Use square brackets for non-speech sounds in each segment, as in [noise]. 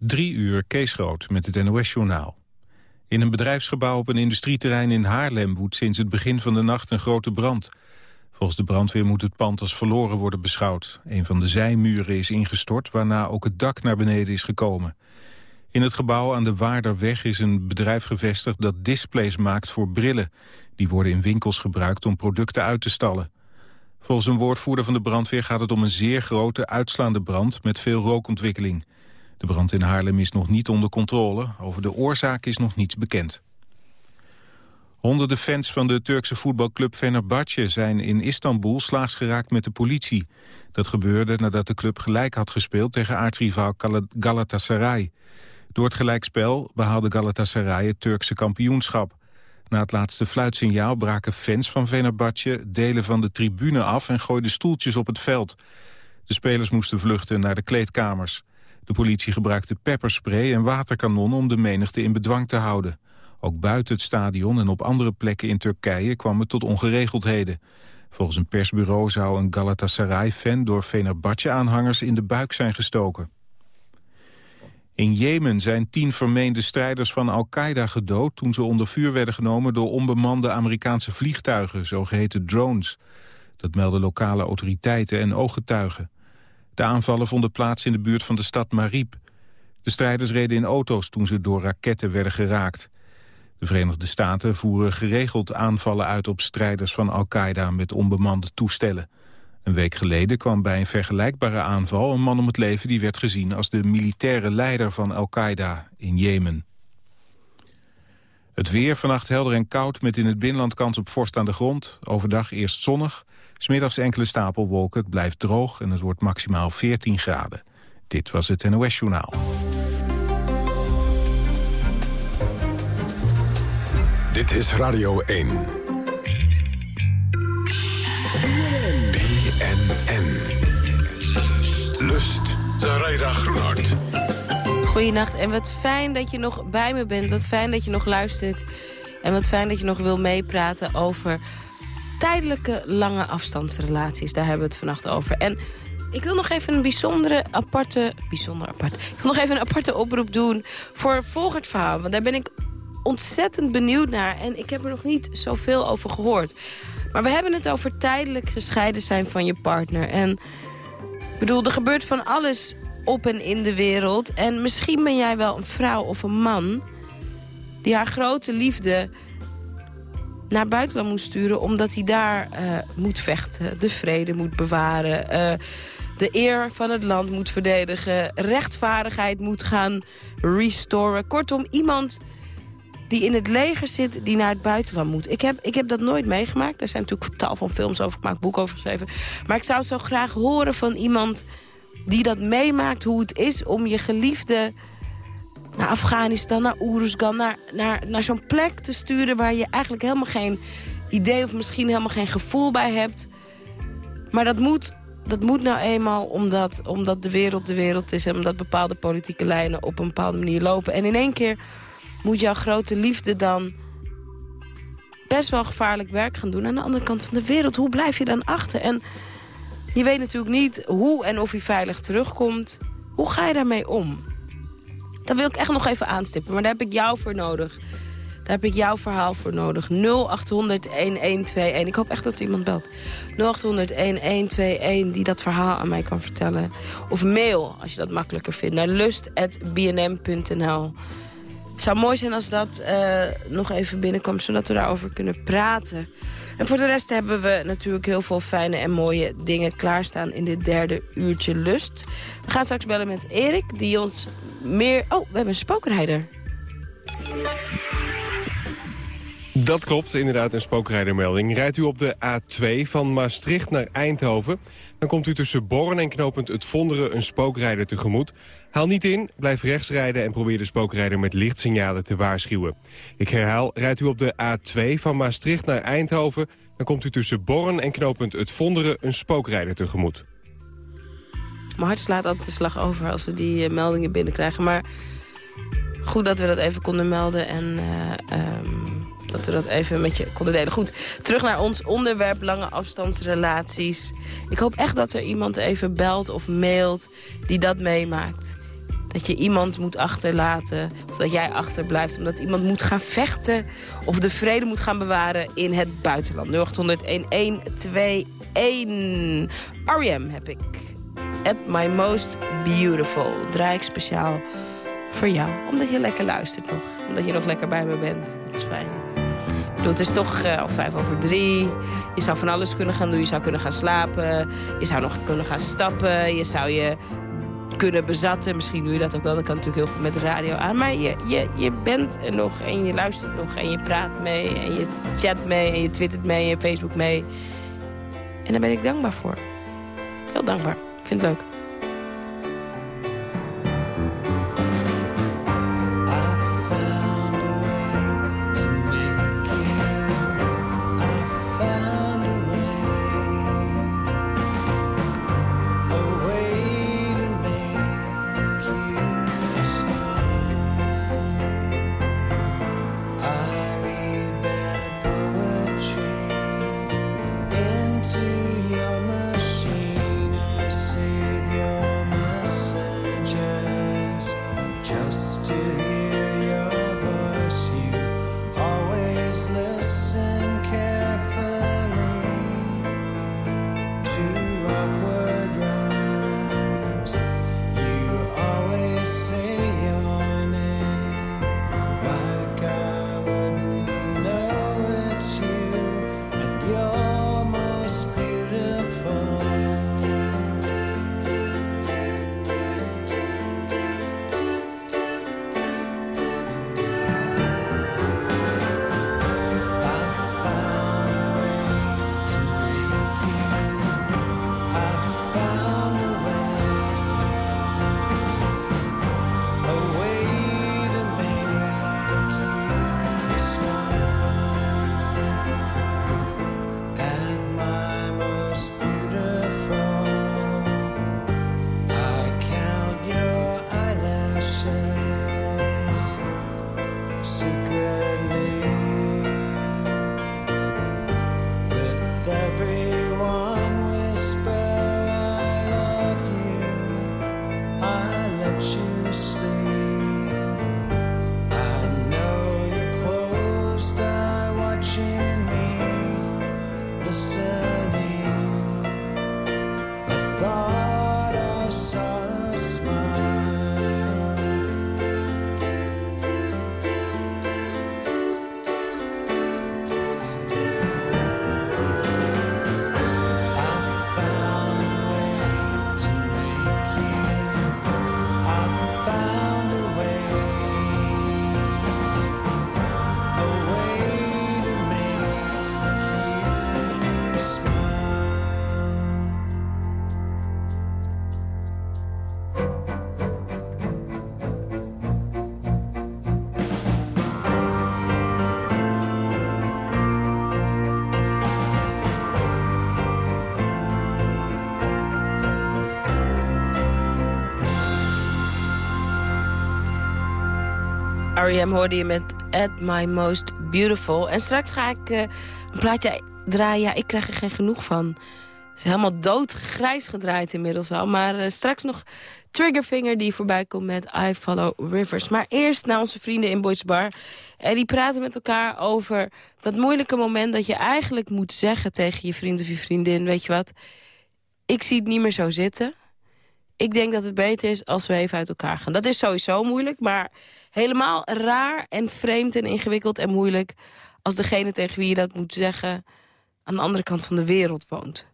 Drie uur Kees Groot met het NOS-journaal. In een bedrijfsgebouw op een industrieterrein in Haarlem... woedt sinds het begin van de nacht een grote brand. Volgens de brandweer moet het pand als verloren worden beschouwd. Een van de zijmuren is ingestort, waarna ook het dak naar beneden is gekomen. In het gebouw aan de Waarderweg is een bedrijf gevestigd... dat displays maakt voor brillen. Die worden in winkels gebruikt om producten uit te stallen. Volgens een woordvoerder van de brandweer gaat het om een zeer grote uitslaande brand... met veel rookontwikkeling. De brand in Haarlem is nog niet onder controle. Over de oorzaak is nog niets bekend. Honderden fans van de Turkse voetbalclub Fenerbahce zijn in Istanbul slaags geraakt met de politie. Dat gebeurde nadat de club gelijk had gespeeld tegen aartsrivaal Galatasaray. Door het gelijkspel behaalde Galatasaray het Turkse kampioenschap. Na het laatste fluitsignaal braken fans van Fenerbahce delen van de tribune af en gooiden stoeltjes op het veld. De spelers moesten vluchten naar de kleedkamers. De politie gebruikte pepperspray en waterkanonnen om de menigte in bedwang te houden. Ook buiten het stadion en op andere plekken in Turkije kwam het tot ongeregeldheden. Volgens een persbureau zou een Galatasaray-fan door Fenerbahce-aanhangers in de buik zijn gestoken. In Jemen zijn tien vermeende strijders van Al-Qaeda gedood... toen ze onder vuur werden genomen door onbemande Amerikaanse vliegtuigen, zogeheten drones. Dat melden lokale autoriteiten en ooggetuigen. De aanvallen vonden plaats in de buurt van de stad Marib. De strijders reden in auto's toen ze door raketten werden geraakt. De Verenigde Staten voeren geregeld aanvallen uit op strijders van Al-Qaeda met onbemande toestellen. Een week geleden kwam bij een vergelijkbare aanval een man om het leven... die werd gezien als de militaire leider van Al-Qaeda in Jemen. Het weer vannacht helder en koud met in het binnenland kans op vorst aan de grond. Overdag eerst zonnig, smiddags enkele stapelwolken. Het blijft droog en het wordt maximaal 14 graden. Dit was het NOS Journaal. Dit is Radio 1. BNN. Lust. Zaraida Groenhart. Goedenacht en wat fijn dat je nog bij me bent. Wat fijn dat je nog luistert. En wat fijn dat je nog wil meepraten over tijdelijke lange afstandsrelaties. Daar hebben we het vannacht over. En ik wil nog even een bijzondere, aparte... Bijzonder apart. Ik wil nog even een aparte oproep doen voor volgend verhaal. Want daar ben ik ontzettend benieuwd naar. En ik heb er nog niet zoveel over gehoord. Maar we hebben het over tijdelijk gescheiden zijn van je partner. En ik bedoel, er gebeurt van alles op en in de wereld. En misschien ben jij wel een vrouw of een man... die haar grote liefde naar buitenland moet sturen... omdat hij daar uh, moet vechten, de vrede moet bewaren... Uh, de eer van het land moet verdedigen... rechtvaardigheid moet gaan restoren. Kortom, iemand die in het leger zit, die naar het buitenland moet. Ik heb, ik heb dat nooit meegemaakt. Er zijn natuurlijk tal van films over gemaakt, boeken over geschreven. Maar ik zou zo graag horen van iemand die dat meemaakt... hoe het is om je geliefde naar Afghanistan, naar Oeruzgan... naar, naar, naar zo'n plek te sturen waar je eigenlijk helemaal geen idee... of misschien helemaal geen gevoel bij hebt. Maar dat moet, dat moet nou eenmaal omdat, omdat de wereld de wereld is... en omdat bepaalde politieke lijnen op een bepaalde manier lopen. En in één keer moet jouw grote liefde dan best wel gevaarlijk werk gaan doen. Aan de andere kant van de wereld, hoe blijf je dan achter? En je weet natuurlijk niet hoe en of hij veilig terugkomt. Hoe ga je daarmee om? Dat wil ik echt nog even aanstippen, maar daar heb ik jou voor nodig. Daar heb ik jouw verhaal voor nodig. 0800-1121. Ik hoop echt dat iemand belt. 0800-1121 die dat verhaal aan mij kan vertellen. Of mail, als je dat makkelijker vindt, naar lust.bnm.nl. Het zou mooi zijn als dat uh, nog even binnenkomt, zodat we daarover kunnen praten. En voor de rest hebben we natuurlijk heel veel fijne en mooie dingen klaarstaan in dit derde uurtje lust. We gaan straks bellen met Erik, die ons meer... Oh, we hebben een spookrijder. Dat klopt, inderdaad een spookrijdermelding. Rijdt u op de A2 van Maastricht naar Eindhoven... dan komt u tussen Born en knooppunt Het Vonderen een spookrijder tegemoet. Haal niet in, blijf rechts rijden en probeer de spookrijder met lichtsignalen te waarschuwen. Ik herhaal, rijdt u op de A2 van Maastricht naar Eindhoven... dan komt u tussen Born en knooppunt Het Vonderen een spookrijder tegemoet. Mijn hart slaat altijd de slag over als we die uh, meldingen binnenkrijgen. Maar goed dat we dat even konden melden en uh, um, dat we dat even met je konden delen. Goed, terug naar ons onderwerp lange afstandsrelaties. Ik hoop echt dat er iemand even belt of mailt die dat meemaakt dat je iemand moet achterlaten. Of dat jij achterblijft omdat iemand moet gaan vechten. Of de vrede moet gaan bewaren in het buitenland. 0800 1121. R.E.M. heb ik. At my most beautiful. Draai ik speciaal voor jou. Omdat je lekker luistert nog. Omdat je nog lekker bij me bent. Dat is fijn. Het is toch uh, al vijf over drie. Je zou van alles kunnen gaan doen. Je zou kunnen gaan slapen. Je zou nog kunnen gaan stappen. Je zou je kunnen bezatten. Misschien doe je dat ook wel. Dat kan natuurlijk heel goed met de radio aan. Maar je, je, je bent er nog en je luistert nog. En je praat mee. En je chat mee. En je twittert mee. En je Facebook mee. En daar ben ik dankbaar voor. Heel dankbaar. Ik vind het leuk. R.E.M. hoorde je met At My Most Beautiful. En straks ga ik uh, een plaatje draaien. Ja, ik krijg er geen genoeg van. Het is helemaal doodgrijs gedraaid inmiddels al. Maar uh, straks nog Triggerfinger die voorbij komt met I Follow Rivers. Maar eerst naar onze vrienden in Boys Bar. En die praten met elkaar over dat moeilijke moment... dat je eigenlijk moet zeggen tegen je vriend of je vriendin... weet je wat, ik zie het niet meer zo zitten ik denk dat het beter is als we even uit elkaar gaan. Dat is sowieso moeilijk, maar helemaal raar en vreemd en ingewikkeld en moeilijk... als degene tegen wie je dat moet zeggen aan de andere kant van de wereld woont.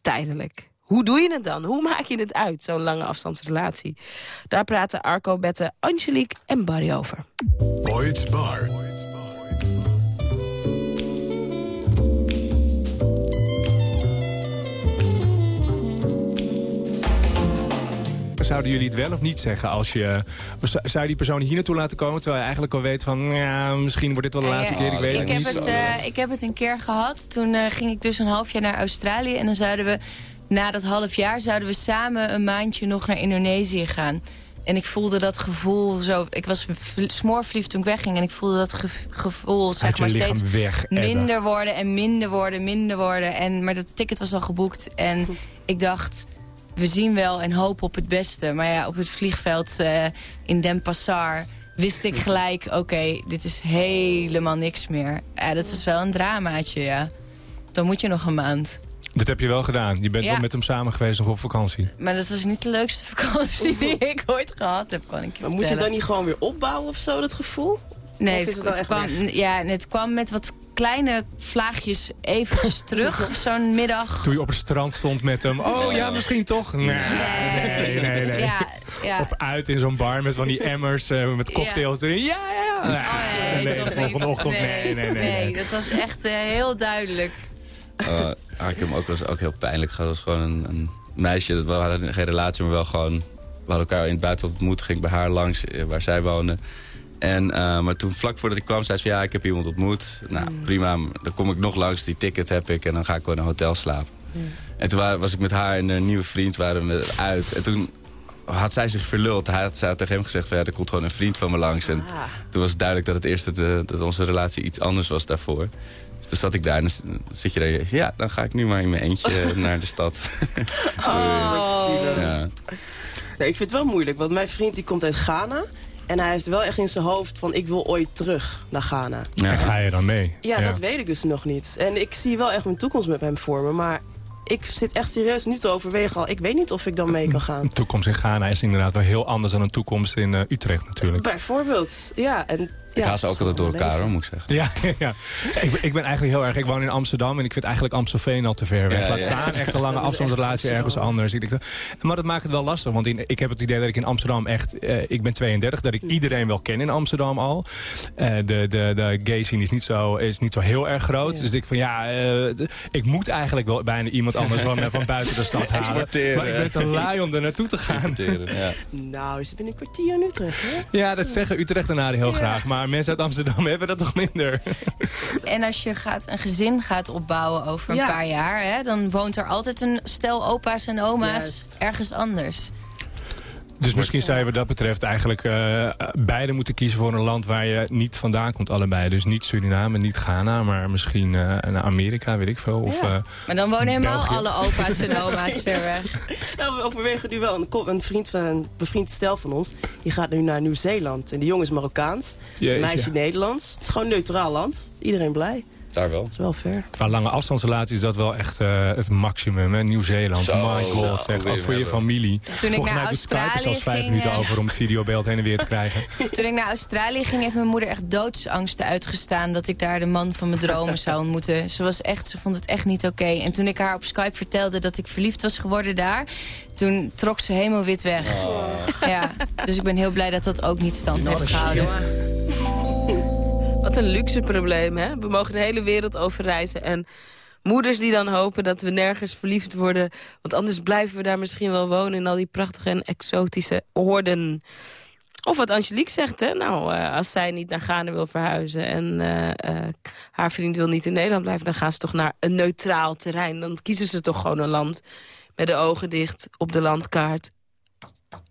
Tijdelijk. Hoe doe je het dan? Hoe maak je het uit, zo'n lange afstandsrelatie? Daar praten Arco, Bette, Angelique en Barry over. Bar. Zouden jullie het wel of niet zeggen als je... Zou je die persoon hier naartoe laten komen... terwijl je eigenlijk al weet van... Ja, misschien wordt dit wel de laatste keer, ik weet ik het heb niet. Het, uh, ik heb het een keer gehad. Toen uh, ging ik dus een half jaar naar Australië. En dan zouden we, na dat half jaar... zouden we samen een maandje nog naar Indonesië gaan. En ik voelde dat gevoel zo... Ik was smoorverliefd toen ik wegging. En ik voelde dat ge gevoel zeg maar, steeds weg, minder worden en minder worden, minder worden. En, maar dat ticket was al geboekt. En ik dacht we zien wel en hopen op het beste. Maar ja, op het vliegveld uh, in Den Passar wist ik gelijk... oké, dit is helemaal niks meer. Ja, dat is wel een dramaatje, ja. Dan moet je nog een maand. Dit heb je wel gedaan. Je bent wel met hem samen geweest nog op vakantie. Maar dat was niet de leukste vakantie die [laughs] ik ooit gehad heb, kan ik je Maar moet je dan niet gewoon weer opbouwen of zo, dat gevoel? Nee, het, het, kwam, ja, het kwam met wat kleine vlaagjes eventjes [laughs] terug, zo'n middag. Toen je op het strand stond met hem. Oh ja, misschien toch? Nee, nee, nee. nee, Ja, ja. Of uit in zo'n bar met van die emmers uh, met cocktails ja. erin. Ja, ja, ja. Oh, nee, nee, nee, vanochtend, nee, nee, nee, nee. dat was echt uh, heel duidelijk. Uh, ik heb hem ook, was ook heel pijnlijk gehad. Dat was gewoon een, een meisje, we hadden geen relatie, maar wel gewoon... We hadden elkaar in het buitenland ontmoet, ging bij haar langs waar zij woonde. En, uh, maar toen vlak voordat ik kwam, zei ze ja, ik heb iemand ontmoet. Nou, mm. prima, dan kom ik nog langs, die ticket heb ik en dan ga ik gewoon in een hotel slapen. Mm. En toen was, was ik met haar en een nieuwe vriend waren we uit. En toen had zij zich verluld. Hij had, zij had tegen hem gezegd, ja, er komt gewoon een vriend van me langs. En ah. toen was het duidelijk dat het eerste de, dat onze relatie iets anders was daarvoor. Dus toen zat ik daar en dan zit je daar, ja, dan ga ik nu maar in mijn eentje [laughs] naar de stad. oh. [laughs] ja. Nee, ik vind het wel moeilijk, want mijn vriend die komt uit Ghana. En hij heeft wel echt in zijn hoofd van ik wil ooit terug naar Ghana. Ja. ga je dan mee? Ja, dat weet ik dus nog niet. En ik zie wel echt mijn toekomst met hem voor me. Maar ik zit echt serieus nu te overwegen al. Ik weet niet of ik dan mee kan gaan. Een toekomst in Ghana is inderdaad wel heel anders dan een toekomst in uh, Utrecht natuurlijk. Bijvoorbeeld, ja. En ik ga ze ook altijd door elkaar, hoor, moet ik zeggen. Ja, [laughs] ja. Ik, ik, ben eigenlijk heel erg... Ik woon in Amsterdam en ik vind eigenlijk Amstelveen al te ver weg. Laat staan echt een [laughs] lange afstandsrelatie ergens anders. Ik denk, maar dat maakt het wel lastig. Want in, ik heb het idee dat ik in Amsterdam echt... Uh, ik ben 32, dat ik iedereen wel ken in Amsterdam al. Uh, de, de, de gay scene is niet zo, is niet zo heel erg groot. Dus ik van ja, uh, ik moet eigenlijk wel bijna iemand anders van, van buiten de stad [laughs] halen. Maar ik ben te lui om er naartoe te gaan. Ja. Nou, is het binnen een kwartier in Utrecht, hè? Ja, dat zeggen Utrecht heel graag. Maar mensen uit Amsterdam [laughs] hebben dat toch minder. En als je gaat, een gezin gaat opbouwen over een paar jaar... Hè, dan woont er altijd een stel opa's en oma's ergens anders. Dus misschien zou je wat dat betreft eigenlijk uh, beide moeten kiezen voor een land waar je niet vandaan komt allebei. Dus niet Suriname, niet Ghana, maar misschien uh, naar Amerika, weet ik veel. Of, ja. uh, maar dan wonen helemaal alle opa's en oma's [laughs] ver weg. Nou, we overwegen nu wel. Een, een vriend van een bevriend stel van ons, die gaat nu naar Nieuw-Zeeland. En die jongen is Marokkaans, meisje Nederlands. Het is gewoon een neutraal land. Iedereen blij. Daar wel. Dat is wel ver. Qua lange afstandsrelatie is dat wel echt uh, het maximum. Nieuw-Zeeland, my god. Zeg, ook voor je familie. Toen ik naar Australië zelfs vijf minuten over om het videobeeld heen en weer te krijgen. [laughs] Toen ik naar Australië ging, heeft mijn moeder echt doodsangsten uitgestaan... dat ik daar de man van mijn dromen zou ontmoeten. Ze, was echt, ze vond het echt niet oké. En toen ik haar op Skype vertelde dat ik verliefd was geworden daar... toen trok ze helemaal wit weg. Oh. Ja, dus ik ben heel blij dat dat ook niet stand heeft gehouden. Wat een luxe probleem, hè? We mogen de hele wereld over reizen. En moeders die dan hopen dat we nergens verliefd worden. Want anders blijven we daar misschien wel wonen... in al die prachtige en exotische oorden. Of wat Angelique zegt, hè? Nou, uh, als zij niet naar Ghana wil verhuizen... en uh, uh, haar vriend wil niet in Nederland blijven... dan gaan ze toch naar een neutraal terrein. Dan kiezen ze toch gewoon een land met de ogen dicht op de landkaart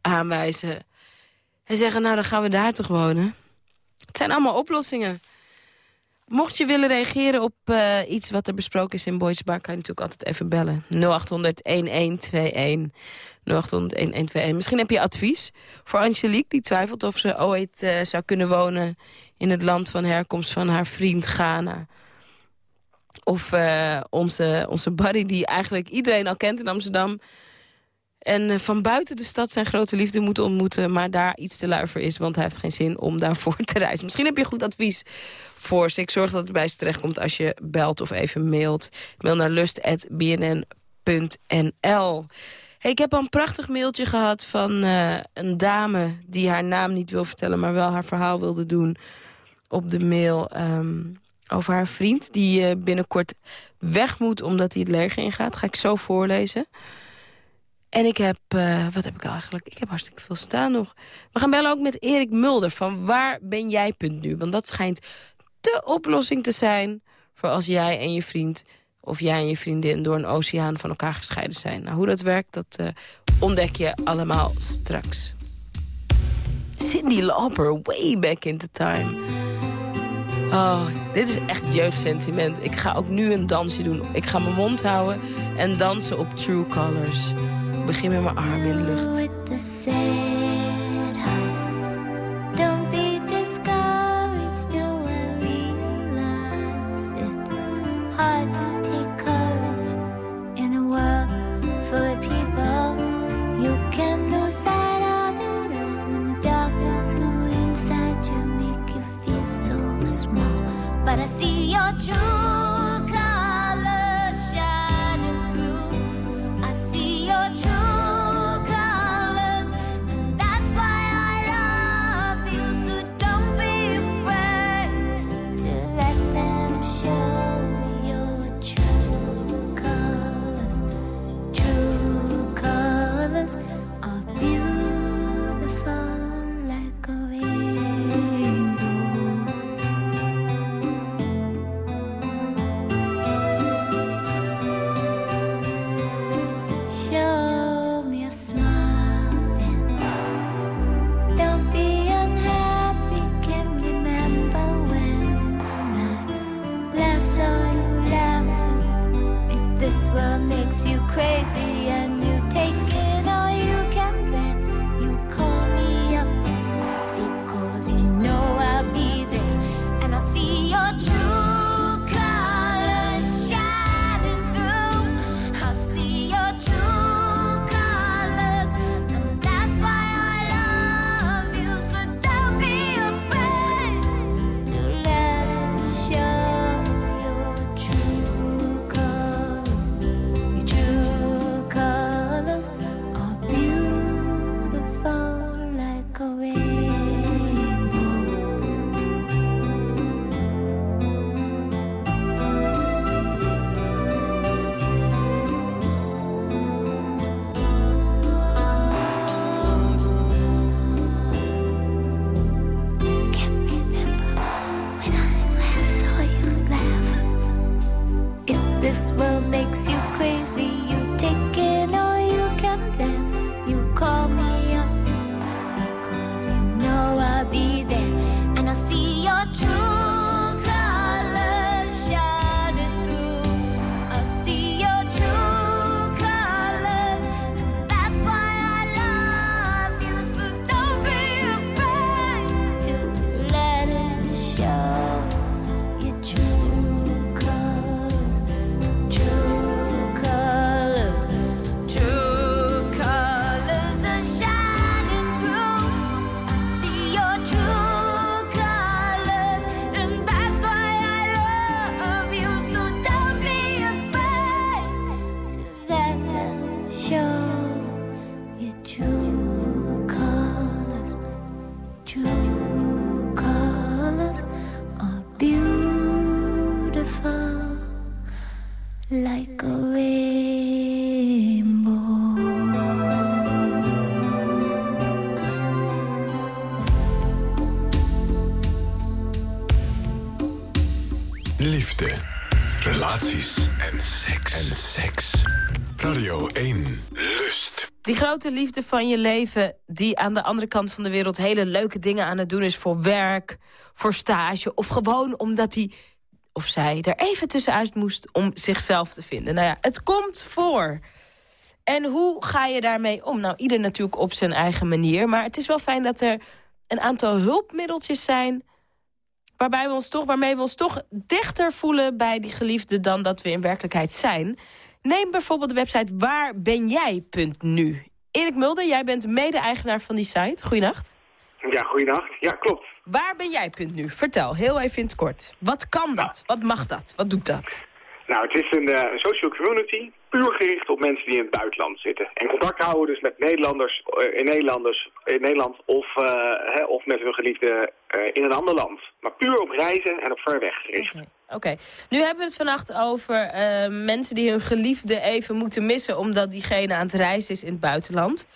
aanwijzen. En zeggen, nou, dan gaan we daar toch wonen. Het zijn allemaal oplossingen. Mocht je willen reageren op uh, iets wat er besproken is in Boys Bar... kan je natuurlijk altijd even bellen. 0800-1121. 0800-1121. Misschien heb je advies voor Angelique... die twijfelt of ze ooit uh, zou kunnen wonen... in het land van herkomst van haar vriend Ghana. Of uh, onze, onze Barry, die eigenlijk iedereen al kent in Amsterdam... En eh, van buiten de stad zijn grote liefde moeten ontmoeten... maar daar iets te lui voor is, want hij heeft geen zin om daarvoor [laughs] te reizen. Misschien heb je goed advies voor ze. Ik zorg dat het bij ze terechtkomt als je belt of even mailt. Mail naar lust.bnn.nl. Hey, ik heb al een prachtig mailtje gehad van uh, een dame... die haar naam niet wil vertellen, maar wel haar verhaal wilde doen... op de mail um, over haar vriend... die uh, binnenkort weg moet omdat hij het leger ingaat. Ga ik zo voorlezen. En ik heb, uh, wat heb ik eigenlijk? Ik heb hartstikke veel staan nog. We gaan bellen ook met Erik Mulder van Waar ben jij punt nu? Want dat schijnt de oplossing te zijn voor als jij en je vriend... of jij en je vriendin door een oceaan van elkaar gescheiden zijn. Nou, hoe dat werkt, dat uh, ontdek je allemaal straks. Cindy Lauper, way back in the time. Oh, dit is echt jeugdsentiment. Ik ga ook nu een dansje doen. Ik ga mijn mond houden en dansen op True Colors. Begin met mijn arm in de lucht. Grote liefde van je leven... die aan de andere kant van de wereld hele leuke dingen aan het doen is... voor werk, voor stage of gewoon omdat hij of zij er even tussenuit moest... om zichzelf te vinden. Nou ja, het komt voor. En hoe ga je daarmee om? Nou, ieder natuurlijk op zijn eigen manier. Maar het is wel fijn dat er een aantal hulpmiddeltjes zijn... Waarbij we ons toch, waarmee we ons toch dichter voelen bij die geliefde... dan dat we in werkelijkheid zijn. Neem bijvoorbeeld de website waarbenjij.nu. Erik Mulder, jij bent mede-eigenaar van die site. Goedenacht. Ja, goedenacht. Ja, klopt. Waar ben jij punt nu? Vertel, heel even in het kort. Wat kan dat? Wat mag dat? Wat doet dat? Nou, het is een uh, social community, puur gericht op mensen die in het buitenland zitten. En contact houden dus met Nederlanders uh, in, Nederlanders, in Nederland of, uh, hè, of met hun geliefde in een ander land. Maar puur op reizen en op ver weg gericht. Oké, nu hebben we het vannacht over mensen die hun geliefde even moeten missen... omdat diegene aan het reizen is in het buitenland.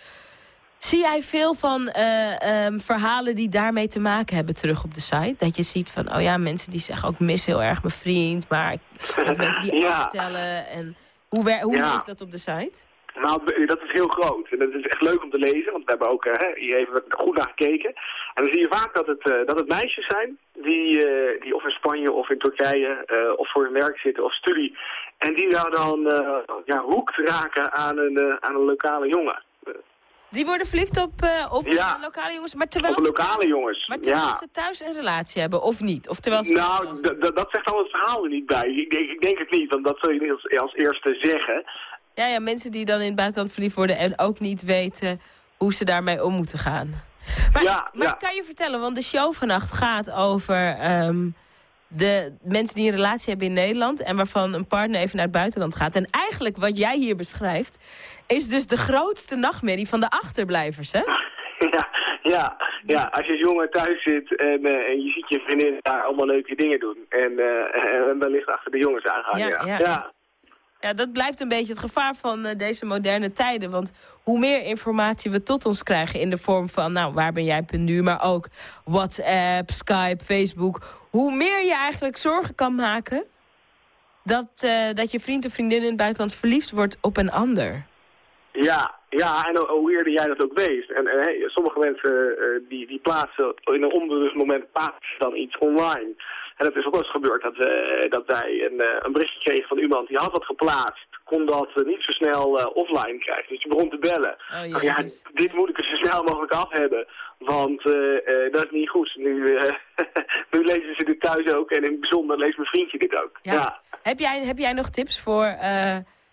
Zie jij veel van uh, um, verhalen die daarmee te maken hebben terug op de site? Dat je ziet van, oh ja, mensen die zeggen ook mis heel erg mijn vriend... maar of [laughs] mensen die ja. aftellen. En hoe hoe ja. dat op de site? Nou, dat is heel groot. En dat is echt leuk om te lezen, want we hebben ook uh, hier even goed naar gekeken. En dan zie je vaak dat het, uh, dat het meisjes zijn die, uh, die of in Spanje of in Turkije of voor hun werk zitten of studie En die zou dan ja, hoekt raken aan een, aan een lokale jongen. Die worden verliefd op, op lokale jongens, maar terwijl, op lokale ze, jongens. Maar terwijl ze thuis een relatie hebben, of niet? Of terwijl ze nou, dat zegt dan het verhaal er niet bij. Ik denk, ik denk het niet, want dat zou je als, als eerste zeggen. Ja, ja, mensen die dan in het buitenland verliefd worden en ook niet weten hoe ze daarmee om moeten gaan. Maar, ja, maar kan je vertellen, want de show vannacht gaat over ehm, de mensen die een relatie hebben in Nederland... en waarvan een partner even naar het buitenland gaat. En eigenlijk wat jij hier beschrijft, is dus de grootste nachtmerrie van de achterblijvers, hè? [laughs] Ja, ja, ja, als je jongen thuis zit en, uh, en je ziet je vriendin daar allemaal leuke dingen doen. En, uh, en wellicht achter de jongens aangaan. Ja, ja. ja. Ja, dat blijft een beetje het gevaar van uh, deze moderne tijden. Want hoe meer informatie we tot ons krijgen in de vorm van... nou, waar ben jij nu, maar ook WhatsApp, Skype, Facebook... hoe meer je eigenlijk zorgen kan maken... dat, uh, dat je vriend of vriendin in het buitenland verliefd wordt op een ander. Ja, ja, en hoe eerder jij dat ook weet. En, en sommige mensen uh, die, die plaatsen in een onbewust moment plaatsen dan iets online. En het is ook wel eens gebeurd dat, uh, dat wij een, uh, een berichtje kregen van iemand die had wat geplaatst. Kon dat niet zo snel offline krijgen. Dus je begon te bellen. Oh, ja, dit moet ik er zo snel mogelijk af hebben. Want dat is niet goed. Nu, [laughs] nu lezen ze dit thuis ook. En in het bijzonder leest mijn vriendje dit ook. Ja. ja. Heb, jij, heb jij nog tips voor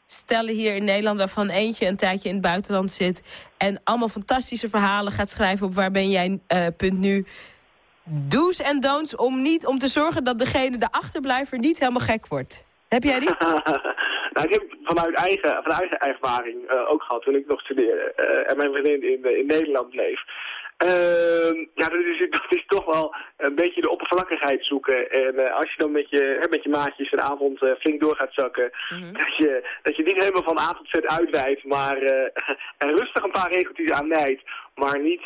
stellen hier in Nederland... waarvan eentje een tijdje in het buitenland zit... en allemaal fantastische verhalen gaat schrijven op waar ben jij punt nu... Do's en don'ts om, niet, om te zorgen dat degene, de achterblijver, niet helemaal gek wordt. Heb jij die? [laughs] nou, ik heb vanuit eigen, vanuit eigen ervaring uh, ook gehad toen ik nog studeerde. Uh, en mijn vriendin in, in Nederland bleef. Uh, ja, dat is, [laughs] dat is toch wel een beetje de oppervlakkigheid zoeken. En uh, als je dan met je, hè, met je maatjes een avond uh, flink door gaat zakken... Mm -hmm. dat, je, dat je niet helemaal van A tot Z uitwijdt, maar er rustig een paar regeltjes aan nijdt. Maar niet,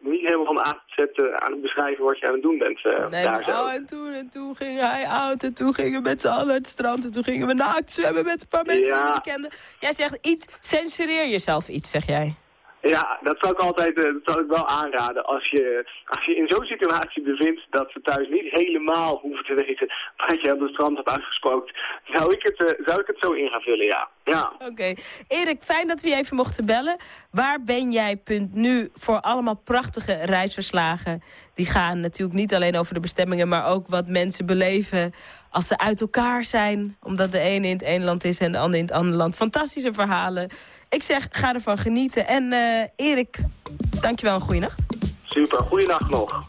niet helemaal van A tot Z aan het beschrijven wat je aan het doen bent. nee, daar. Oh, en toen, en toen ging hij oud en toen gingen we met z'n allen het strand... en toen gingen we naakt zwemmen met een paar mensen ja. die we kenden. Jij zegt iets, censureer jezelf iets, zeg jij. Ja, dat zou ik altijd dat zou ik wel aanraden. Als je, als je in zo'n situatie bevindt dat ze thuis niet helemaal hoeven te weten wat je aan de strand hebt uitgesproken, zou ik het, uh, zou ik het zo in gaan vullen, ja. Ja. Oké. Okay. Erik, fijn dat we je even mochten bellen. Waar ben jij punt nu voor allemaal prachtige reisverslagen? Die gaan natuurlijk niet alleen over de bestemmingen, maar ook wat mensen beleven als ze uit elkaar zijn. Omdat de ene in het ene land is en de andere in het andere land. Fantastische verhalen. Ik zeg, ga ervan genieten. En uh, Erik, dankjewel een goede nacht. Super, goede nacht nog.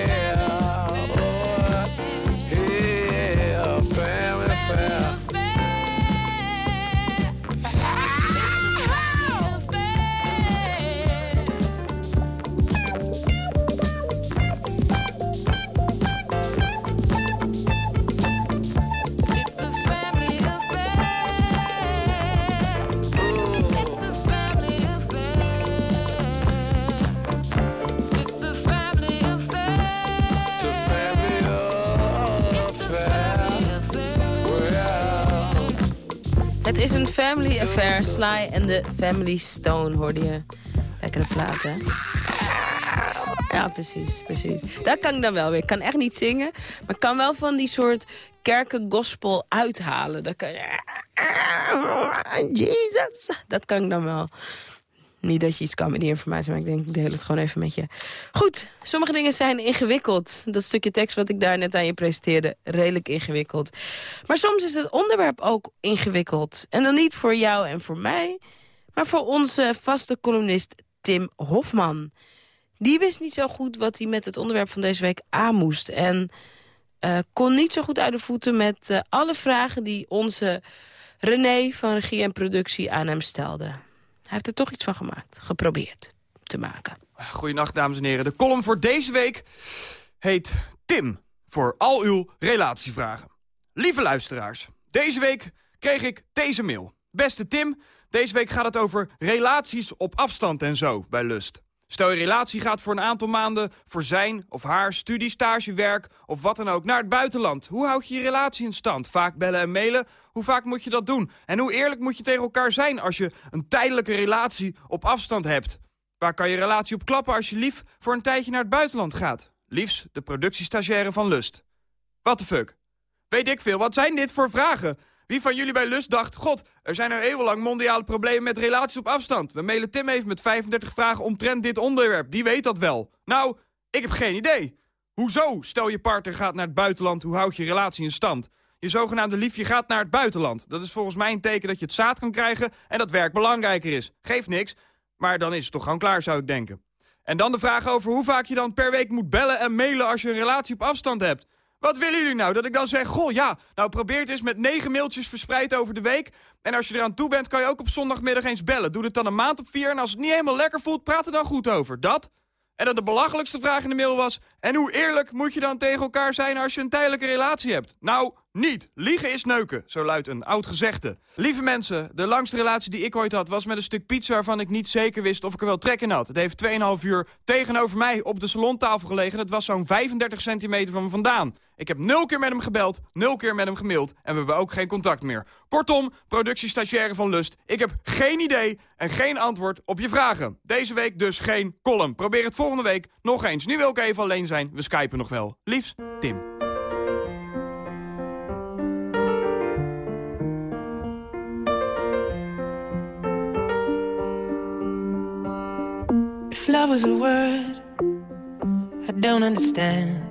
Is een family affair. Sly en de Family Stone hoorde je. Lekkere platen. Ja, precies, precies. Dat kan ik dan wel weer. Ik kan echt niet zingen, maar ik kan wel van die soort kerkengospel uithalen. Dat kan [laughs] Jesus, dat kan ik dan wel. Niet dat je iets kan met die informatie, maar ik denk, ik deel het gewoon even met je. Goed, sommige dingen zijn ingewikkeld. Dat stukje tekst wat ik daar net aan je presenteerde, redelijk ingewikkeld. Maar soms is het onderwerp ook ingewikkeld. En dan niet voor jou en voor mij, maar voor onze vaste columnist Tim Hofman. Die wist niet zo goed wat hij met het onderwerp van deze week aan moest. En uh, kon niet zo goed uit de voeten met uh, alle vragen die onze René van Regie en Productie aan hem stelde. Heeft er toch iets van gemaakt, geprobeerd te maken. Goedenacht, dames en heren. De column voor deze week heet Tim, voor al uw relatievragen. Lieve luisteraars, deze week kreeg ik deze mail. Beste Tim, deze week gaat het over relaties op afstand en zo bij Lust. Stel je relatie gaat voor een aantal maanden voor zijn of haar studie, werk of wat dan ook naar het buitenland. Hoe houd je je relatie in stand? Vaak bellen en mailen? Hoe vaak moet je dat doen? En hoe eerlijk moet je tegen elkaar zijn als je een tijdelijke relatie op afstand hebt? Waar kan je relatie op klappen als je lief voor een tijdje naar het buitenland gaat? Liefst de productiestagiaire van Lust. What the fuck? Weet ik veel, wat zijn dit voor vragen? Wie van jullie bij Lust dacht... God, er zijn er eeuwenlang mondiale problemen met relaties op afstand. We mailen Tim even met 35 vragen omtrent dit onderwerp. Die weet dat wel. Nou, ik heb geen idee. Hoezo? Stel je partner gaat naar het buitenland, hoe houd je relatie in stand? Je zogenaamde liefje gaat naar het buitenland. Dat is volgens mij een teken dat je het zaad kan krijgen... en dat werk belangrijker is. Geeft niks, maar dan is het toch gewoon klaar, zou ik denken. En dan de vraag over hoe vaak je dan per week moet bellen en mailen... als je een relatie op afstand hebt. Wat willen jullie nou? Dat ik dan zeg, goh ja, nou probeer het eens met negen mailtjes verspreid over de week. En als je eraan toe bent, kan je ook op zondagmiddag eens bellen. Doe het dan een maand op vier en als het niet helemaal lekker voelt, praat er dan goed over. Dat? En dan de belachelijkste vraag in de mail was... en hoe eerlijk moet je dan tegen elkaar zijn als je een tijdelijke relatie hebt? Nou, niet. Liegen is neuken, zo luidt een oud gezegde. Lieve mensen, de langste relatie die ik ooit had... was met een stuk pizza waarvan ik niet zeker wist of ik er wel trek in had. Het heeft 2,5 uur tegenover mij op de salontafel gelegen. Het was zo'n 35 centimeter van me vandaan. Ik heb nul keer met hem gebeld, nul keer met hem gemaild... en we hebben ook geen contact meer. Kortom, productiestagiaire van Lust. Ik heb geen idee en geen antwoord op je vragen. Deze week dus geen column. Probeer het volgende week nog eens. Nu wil ik even alleen zijn. We skypen nog wel. Liefs, Tim. If love was a word I don't understand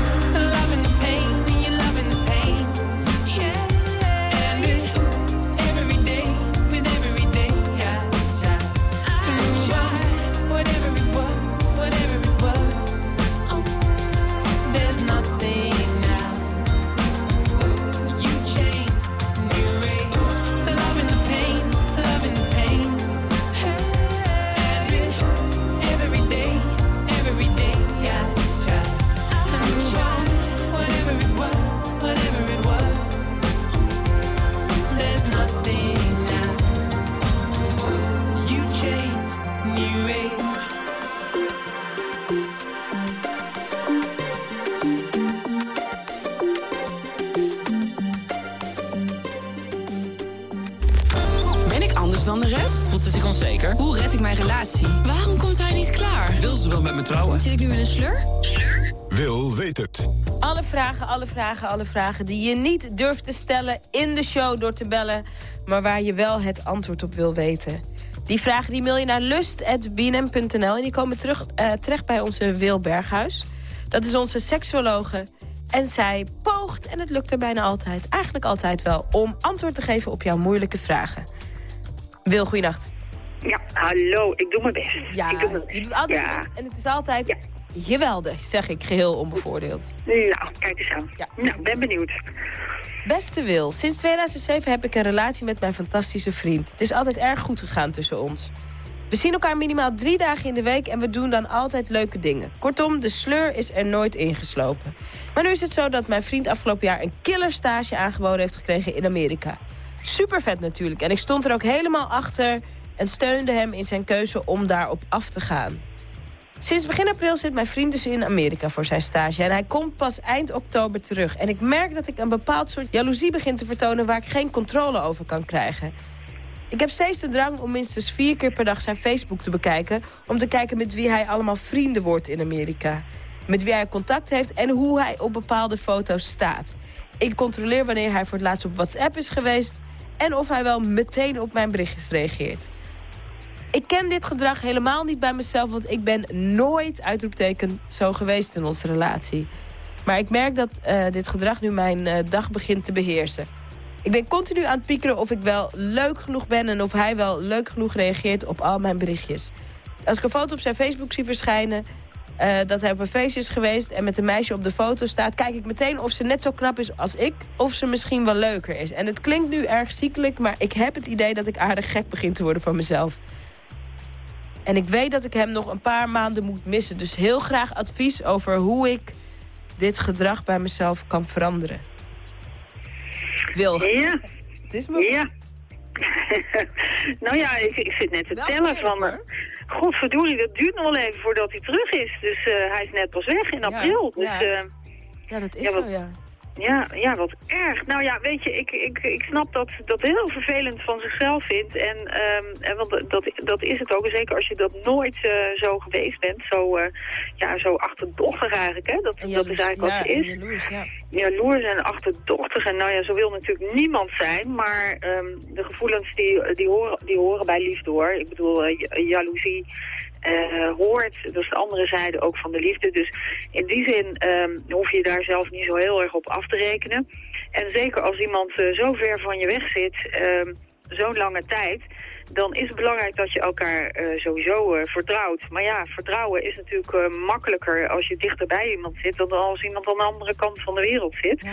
vragen, alle vragen, alle vragen die je niet durft te stellen in de show door te bellen... maar waar je wel het antwoord op wil weten. Die vragen die mail je naar lust.bnm.nl en die komen terug, eh, terecht bij onze Wil Berghuis. Dat is onze seksuologe. En zij poogt, en het lukt er bijna altijd, eigenlijk altijd wel... om antwoord te geven op jouw moeilijke vragen. Wil, goeienacht. Ja, hallo, ik doe mijn best. Ja, ik doe mijn best. je doet altijd Ja. en het is altijd geweldig, zeg ik, geheel onbevoordeeld. Nou, kijk eens aan. Nou, ben benieuwd. Beste Wil, sinds 2007 heb ik een relatie met mijn fantastische vriend. Het is altijd erg goed gegaan tussen ons. We zien elkaar minimaal drie dagen in de week en we doen dan altijd leuke dingen. Kortom, de sleur is er nooit ingeslopen. Maar nu is het zo dat mijn vriend afgelopen jaar een killerstage aangeboden heeft gekregen in Amerika. Super vet natuurlijk. En ik stond er ook helemaal achter en steunde hem in zijn keuze om daarop af te gaan. Sinds begin april zit mijn vriend dus in Amerika voor zijn stage. En hij komt pas eind oktober terug. En ik merk dat ik een bepaald soort jaloezie begin te vertonen... waar ik geen controle over kan krijgen. Ik heb steeds de drang om minstens vier keer per dag zijn Facebook te bekijken... om te kijken met wie hij allemaal vrienden wordt in Amerika. Met wie hij contact heeft en hoe hij op bepaalde foto's staat. Ik controleer wanneer hij voor het laatst op WhatsApp is geweest... en of hij wel meteen op mijn berichtjes reageert. Ik ken dit gedrag helemaal niet bij mezelf... want ik ben nooit, uitroepteken, zo geweest in onze relatie. Maar ik merk dat eh, dit gedrag nu mijn eh, dag begint te beheersen. Ik ben continu aan het piekeren of ik wel leuk genoeg ben... en of hij wel leuk genoeg reageert op al mijn berichtjes. Als ik een foto op zijn Facebook zie verschijnen... eh, dat hij op een feestje is geweest en met een meisje op de foto staat... kijk ik meteen of ze net zo knap is als ik... of ze misschien wel leuker is. En het klinkt nu erg ziekelijk... maar ik heb het idee dat ik aardig gek begin te worden van mezelf. En ik weet dat ik hem nog een paar maanden moet missen. Dus heel graag advies over hoe ik dit gedrag bij mezelf kan veranderen. Wil. Ja. Het is me... Ja. [laughs] nou ja, ik, ik zit net te tellen van... eh, Godverdorie, dat duurt nog wel even voordat hij terug is. Dus eh, hij is net pas weg in april. dus, ja. eh, Ja, dat is Ja, wat- zo, ja. Ja, ja, wat erg. Nou ja, weet je, ik, ik, ik snap dat dat heel vervelend van zichzelf vindt. En, ehm, en want dat, dat is het ook. Zeker als je dat nooit eh, zo geweest bent. Zo, eh, ja, zo achterdochtig eigenlijk, hè. Dat, dat is eigenlijk wat het is. jaloers, ja. Jaloers en achterdochtig. En nou ja, zo wil natuurlijk niemand zijn. Maar ehm, de gevoelens die, die, horen, die horen bij liefde hoor. Ik bedoel, eh, jaloezie eh, hoort. Dat is de andere zijde ook van de liefde. Dus in die zin ehm, hoef je daar zelf niet zo heel erg op af te rekenen. En zeker als iemand eh, zo ver van je weg zit, ehm, zo'n lange tijd... dan is het belangrijk dat je elkaar eh, sowieso eh, vertrouwt. Maar ja, vertrouwen is natuurlijk eh, makkelijker als je dichter bij iemand zit... dan als iemand aan de andere kant van de wereld zit.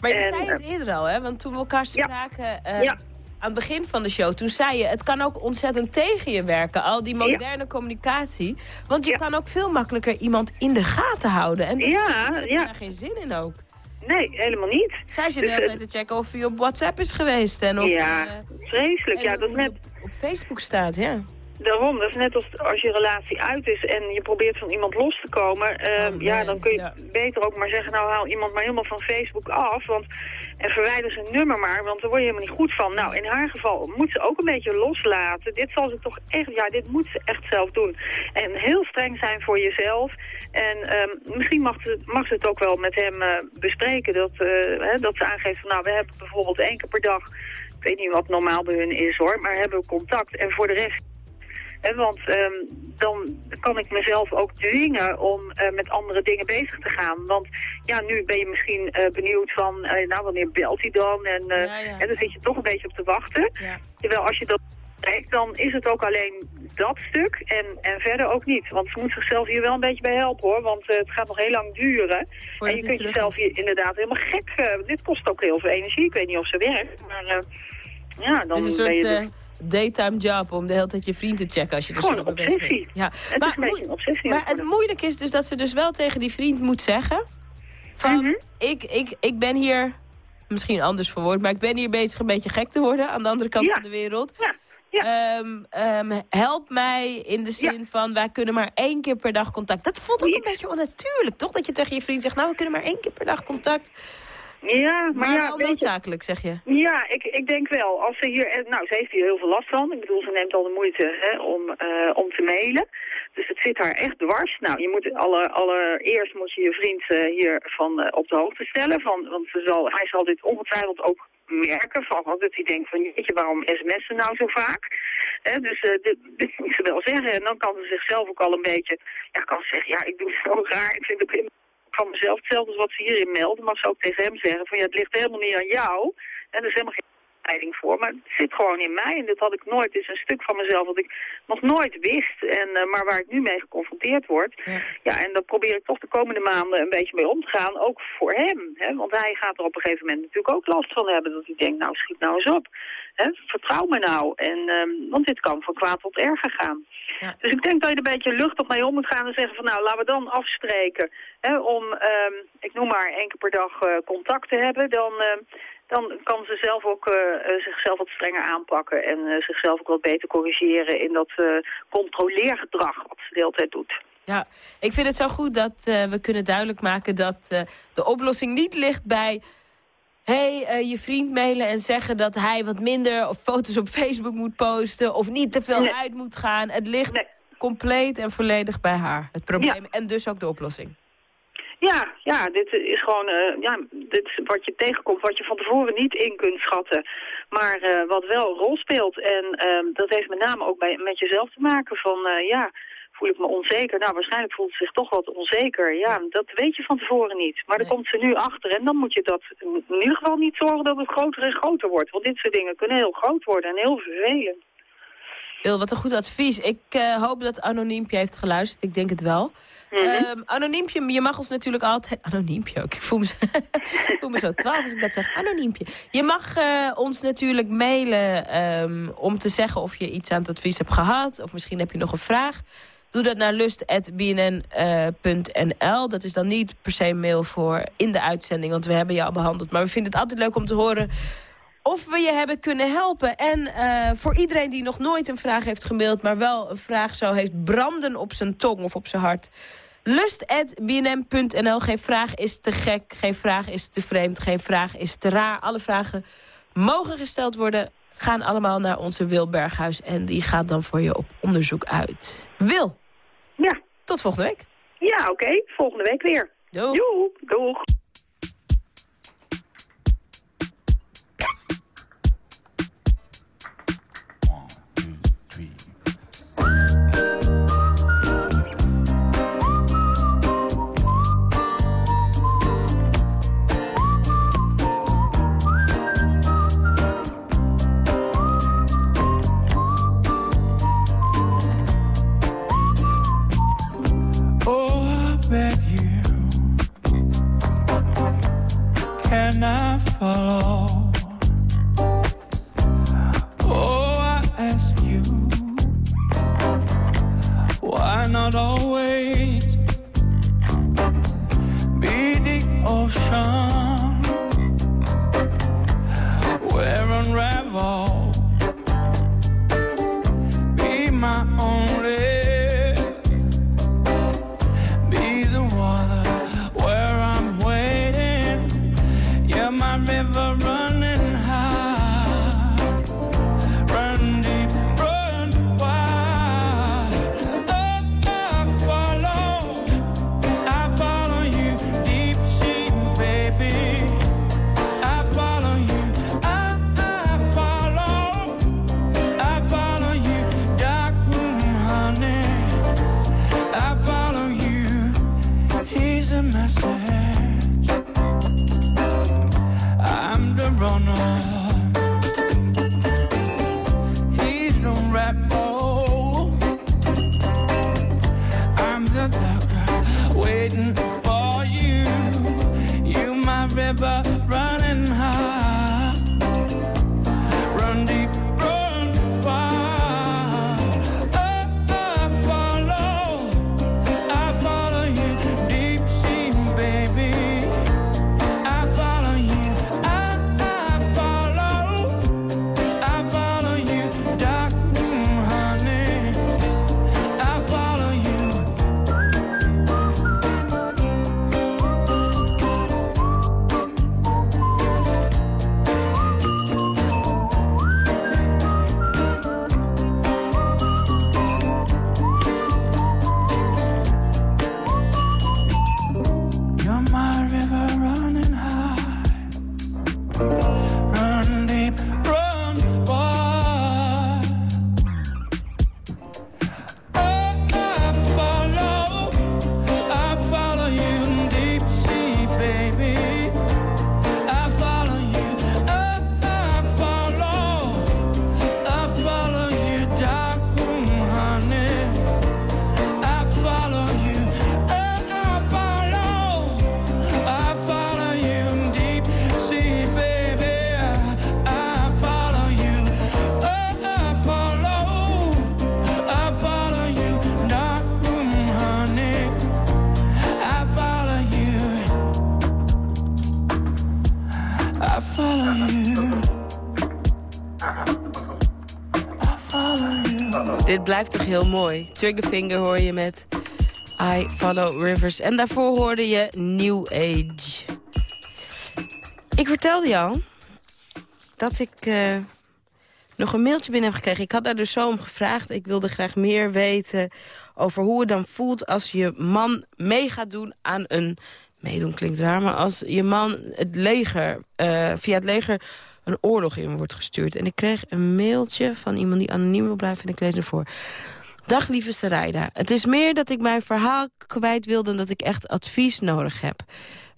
Maar je En, zei het eerder al, hè? Want toen we elkaar spraken Ja. aan het begin van de show... toen zei je, het kan ook ontzettend tegen je werken. Al die moderne communicatie. Want je kan ook veel makkelijker iemand in de gaten houden. En Ja, daar ja. daar geen zin in ook. Nee, helemaal niet. Zij zit Dus, de hele tijd te checken of hij op WhatsApp is geweest. En of, ja, eh, vreselijk. en Ja, dat net... op Facebook staat, ja. Daarom, dat is net als als je relatie uit is en je probeert van iemand los te komen. eh, Oh, ja, dan kun je ja. beter ook maar zeggen, nou haal iemand maar helemaal van Facebook af. Want, en verwijder zijn nummer maar, want daar word je helemaal niet goed van. Nou, in haar geval moet ze ook een beetje loslaten. Dit zal ze toch echt, ja, dit moet ze echt zelf doen. En heel streng zijn voor jezelf. En ehm, misschien mag ze, mag ze het ook wel met hem eh, bespreken. Dat, eh, hè, dat ze aangeeft van, nou, we hebben bijvoorbeeld één keer per dag... Ik weet niet wat normaal bij hun is hoor, maar hebben we contact. En voor de rest want ehm, dan kan ik mezelf ook dwingen om eh, met andere dingen bezig te gaan. Want ja, nu ben je misschien eh, benieuwd van, eh, nou wanneer belt hij dan? En, eh, en dan zit je toch een beetje op te wachten. Terwijl als je dat kijkt, dan is het ook alleen dat stuk en, en verder ook niet. Want ze moet zichzelf hier wel een beetje bij helpen hoor, want het gaat nog heel lang duren. En je kunt jezelf hier inderdaad helemaal gek... dit kost ook heel veel energie, ik weet niet of ze werkt, maar ja, dan ben je... daytime job om de hele tijd je vriend te checken als je er zo bezig bent. Ja. Het maar is een beetje een obsessie. Maar het moeilijke is dus dat ze dus wel tegen die vriend moet zeggen... van, Mhm. ik, ik, ik ben hier, misschien anders verwoord... maar ik ben hier bezig een beetje gek te worden aan de andere kant Ja. van de wereld. Ehm, ehm, help mij in de zin van, wij kunnen maar één keer per dag contact. Dat voelt ook een beetje onnatuurlijk, toch? Dat je tegen je vriend zegt, nou, we kunnen maar één keer per dag contact. Ja, maar, Maar ja, wel weet je, noodzakelijk, zeg je. Ja, ik, ik denk wel. Als ze hier, eh, nou, ze heeft hier heel veel last van. Ik bedoel, ze neemt al de moeite hè, om, eh, om te mailen. Dus het zit haar echt dwars. Nou, je moet alle, allereerst moet je je vriend eh, hiervan eh, op de hoogte stellen. Van, want ze zal, hij zal dit ongetwijfeld ook merken. Van, dat hij denkt van, jeetje, waarom sms'en nou zo vaak? Hè, dus eh, dit, [laughs] dit moet ze wel zeggen. En dan kan ze zichzelf ook al een beetje... Ja, kan ze zeggen, ja, ik doe het zo raar. Ik vind het van mezelf hetzelfde als wat ze hierin melden. Mag ze ook tegen hem zeggen van ja, het ligt helemaal niet aan jou. En er is helemaal geen leiding voor. Maar het zit gewoon in mij. En dit had ik nooit. Het is een stuk van mezelf wat ik nog nooit wist. En, eh, maar waar ik nu mee geconfronteerd word. Ja. en daar probeer ik toch de komende maanden een beetje mee om te gaan. Ook voor hem. Hè? Want hij gaat er op een gegeven moment natuurlijk ook last van hebben. Dat hij denkt, nou schiet nou eens op. Hè? Vertrouw me nou. En, ehm, want dit kan van kwaad tot erger gaan. Dus ik denk dat je er een beetje luchtig mee om moet gaan en zeggen van nou, laten we dan afspreken hè, om, ehm, ik noem maar, één keer per dag eh, contact te hebben. Dan, ehm, dan kan ze zelf ook eh, eh, zichzelf wat strenger aanpakken en eh, zichzelf ook wat beter corrigeren in dat controleergedrag wat ze de hele tijd doet. Ja, ik vind het zo goed dat we kunnen duidelijk maken dat de oplossing niet ligt bij... hey, eh, je vriend mailen en zeggen dat hij wat minder of foto's op Facebook moet posten... of niet te veel uit moet gaan. Het ligt compleet en volledig bij haar, het probleem. En dus ook de oplossing. Ja, ja, dit is gewoon eh, ja, dit is wat je tegenkomt, wat je van tevoren niet in kunt schatten. Maar eh, wat wel een rol speelt. En ehm, dat heeft met name ook bij, met jezelf te maken van, eh, ja, voel ik me onzeker? Nou, waarschijnlijk voelt ze zich toch wat onzeker. Ja, dat weet je van tevoren niet. Maar dan komt ze nu achter en dan moet je dat in ieder geval niet zorgen dat het groter en groter wordt. Want dit soort dingen kunnen heel groot worden en heel vervelend. Wil, wat een goed advies. Ik eh, hoop dat Anoniempje heeft geluisterd. Ik denk het wel. Ehm, Anoniempje, je mag ons natuurlijk altijd... Anoniempje ook. Ik voel me, zo- [laughs] ik voel me zo twaalf als ik dat zeg. Anoniempje. Je mag eh, ons natuurlijk mailen ehm, om te zeggen of je iets aan het advies hebt gehad. Of misschien heb je nog een vraag. Doe dat naar lust.bnn.nl. Dat is dan niet per se mail voor in de uitzending, want we hebben je al behandeld. Maar we vinden het altijd leuk om te horen of we je hebben kunnen helpen. En eh, voor iedereen die nog nooit een vraag heeft gemaild... maar wel een vraag zo heeft branden op zijn tong of op zijn hart... lust.bnm.nl. Geen vraag is te gek, geen vraag is te vreemd, geen vraag is te raar. Alle vragen mogen gesteld worden, gaan allemaal naar onze Wil Berghuis... en die gaat dan voor je op onderzoek uit. Wil. Ja. Tot volgende week. Ja, oké. Volgende week weer. Doeg. Joe, doeg. can I follow? Blijft toch heel mooi. Triggerfinger hoor je met I Follow Rivers. En daarvoor hoorde je New Age. Ik vertelde jou dat ik uh, nog een mailtje binnen heb gekregen. Ik had daar dus zo om gevraagd. Ik wilde graag meer weten over hoe het dan voelt... als je man mee gaat doen aan een... Meedoen klinkt raar, maar als je man het leger, uh, via het leger een oorlog in wordt gestuurd. En ik kreeg een mailtje van iemand die anoniem wil blijven en ik lees ervoor. Dag lieve Sarayda, het is meer dat ik mijn verhaal kwijt wil dan dat ik echt advies nodig heb.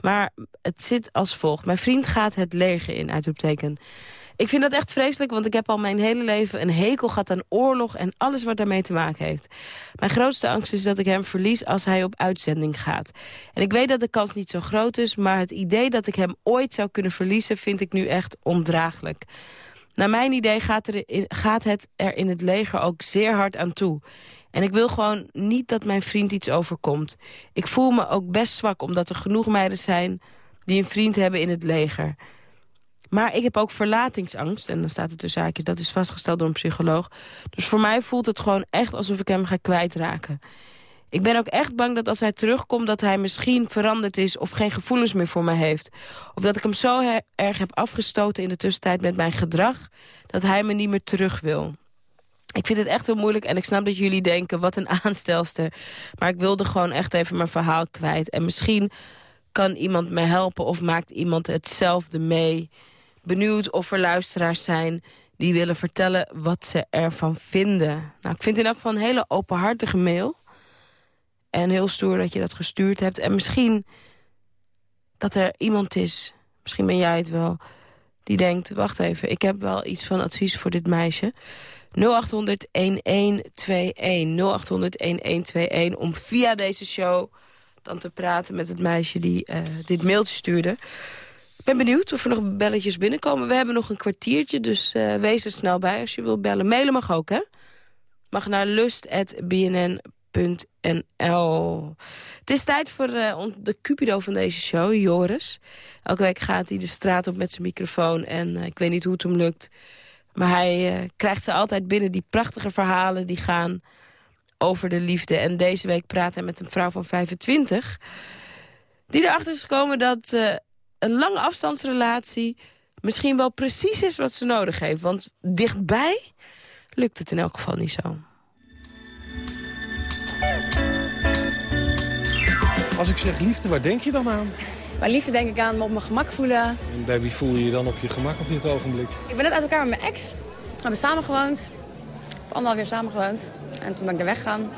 Maar het zit als volgt. Mijn vriend gaat het leger in, uitroepteken. Ik vind dat echt vreselijk, want ik heb al mijn hele leven een hekel gehad aan oorlog en alles wat daarmee te maken heeft. Mijn grootste angst is dat ik hem verlies als hij op uitzending gaat. En ik weet dat de kans niet zo groot is, maar het idee dat ik hem ooit zou kunnen verliezen vind ik nu echt ondraaglijk. Naar mijn idee gaat, er gaat het er in het leger ook zeer hard aan toe. En ik wil gewoon niet dat mijn vriend iets overkomt. Ik voel me ook best zwak omdat er genoeg meiden zijn die een vriend hebben in het leger. Maar ik heb ook verlatingsangst. En dan staat het tussen zaakjes, dat is vastgesteld door een psycholoog. Dus voor mij voelt het gewoon echt alsof ik hem ga kwijtraken. Ik ben ook echt bang dat als hij terugkomt... dat hij misschien veranderd is of geen gevoelens meer voor me heeft. Of dat ik hem zo erg heb afgestoten in de tussentijd met mijn gedrag... dat hij me niet meer terug wil. Ik vind het echt heel moeilijk en ik snap dat jullie denken... wat een [laughs] aanstelster. Maar ik wilde gewoon echt even mijn verhaal kwijt. En misschien kan iemand me helpen of maakt iemand hetzelfde mee benieuwd of er luisteraars zijn die willen vertellen wat ze ervan vinden. Nou, ik vind het in elk geval een hele openhartige mail. En heel stoer dat je dat gestuurd hebt. En misschien dat er iemand is, misschien ben jij het wel... die denkt, wacht even, ik heb wel iets van advies voor dit meisje. 0800-1121, 0800-1121... om via deze show dan te praten met het meisje die uh, dit mailtje stuurde ben benieuwd of er nog belletjes binnenkomen. We hebben nog een kwartiertje, dus uh, wees er snel bij als je wilt bellen. Mailen mag ook, hè? Mag naar lust.bnn.nl. Het is tijd voor uh, de cupido van deze show, Joris. Elke week gaat hij de straat op met zijn microfoon en uh, ik weet niet hoe het hem lukt. Maar hij krijgt ze altijd binnen, die prachtige verhalen die gaan over de liefde. En deze week praat hij met een vrouw van 25... die erachter is gekomen dat een lange afstandsrelatie misschien wel precies is wat ze nodig heeft. Want dichtbij lukt het in elk geval niet zo. Als ik zeg liefde, waar denk je dan aan? Bij liefde denk ik aan me op mijn gemak voelen. En bij wie voel je je dan op je gemak op dit ogenblik? Ik ben net uit elkaar met mijn ex. We hebben samen gewoond. Anderhalf jaar samen gewoond. En toen ben ik er weggegaan.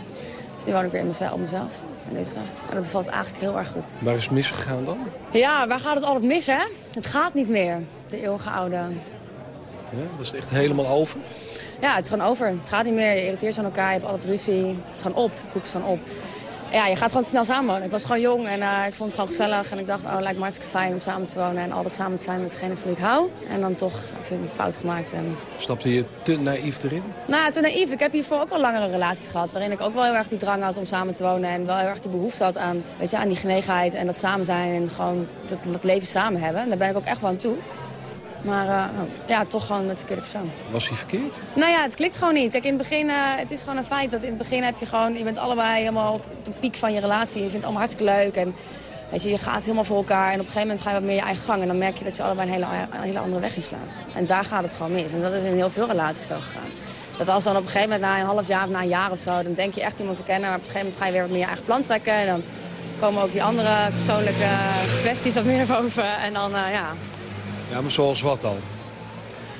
Dus nu woon ik weer op mezelf in Utrecht. En dat bevalt eigenlijk heel erg goed. Waar is het misgegaan dan? Ja, waar gaat het altijd mis, hè? Het gaat niet meer, de eeuwige oude. Ja, dat is echt helemaal over? Ja, het is gewoon over. Het gaat niet meer, je irriteert aan elkaar, je hebt altijd ruzie. Het is gewoon op, de koek is gewoon op ja, je gaat gewoon snel samenwonen. Ik was gewoon jong en uh, ik vond het gewoon gezellig. En ik dacht, oh, het lijkt me hartstikke fijn om samen te wonen. En altijd samen te zijn met degene voor wie ik hou. En dan toch heb je een fout gemaakt. En... Stapte je te naïef erin? Nou, te naïef. Ik heb hiervoor ook al langere relaties gehad. Waarin ik ook wel heel erg die drang had om samen te wonen. En wel heel erg die behoefte had aan, weet je, aan die genegenheid. En dat samen zijn en gewoon dat, dat leven samen hebben. En daar ben ik ook echt wel aan toe. Maar uh, ja, toch gewoon met de verkeerde persoon. Was hij verkeerd? Nou ja, het klikt gewoon niet. Kijk, in het begin, uh, het is gewoon een feit dat in het begin heb je gewoon... Je bent allebei helemaal op de piek van je relatie. Je vindt het allemaal hartstikke leuk. En weet je, je gaat helemaal voor elkaar. En op een gegeven moment ga je wat meer je eigen gang. En dan merk je dat je allebei een hele, een hele andere weg inslaat. En daar gaat het gewoon mis. En dat is in heel veel relaties zo gegaan. Dat als dan op een gegeven moment na een half jaar of na een jaar of zo... dan denk je echt iemand te kennen. Maar op een gegeven moment ga je weer wat meer je eigen plan trekken. En dan komen ook die andere persoonlijke kwesties wat meer naar boven. En dan, uh, ja... Ja, maar zoals wat dan?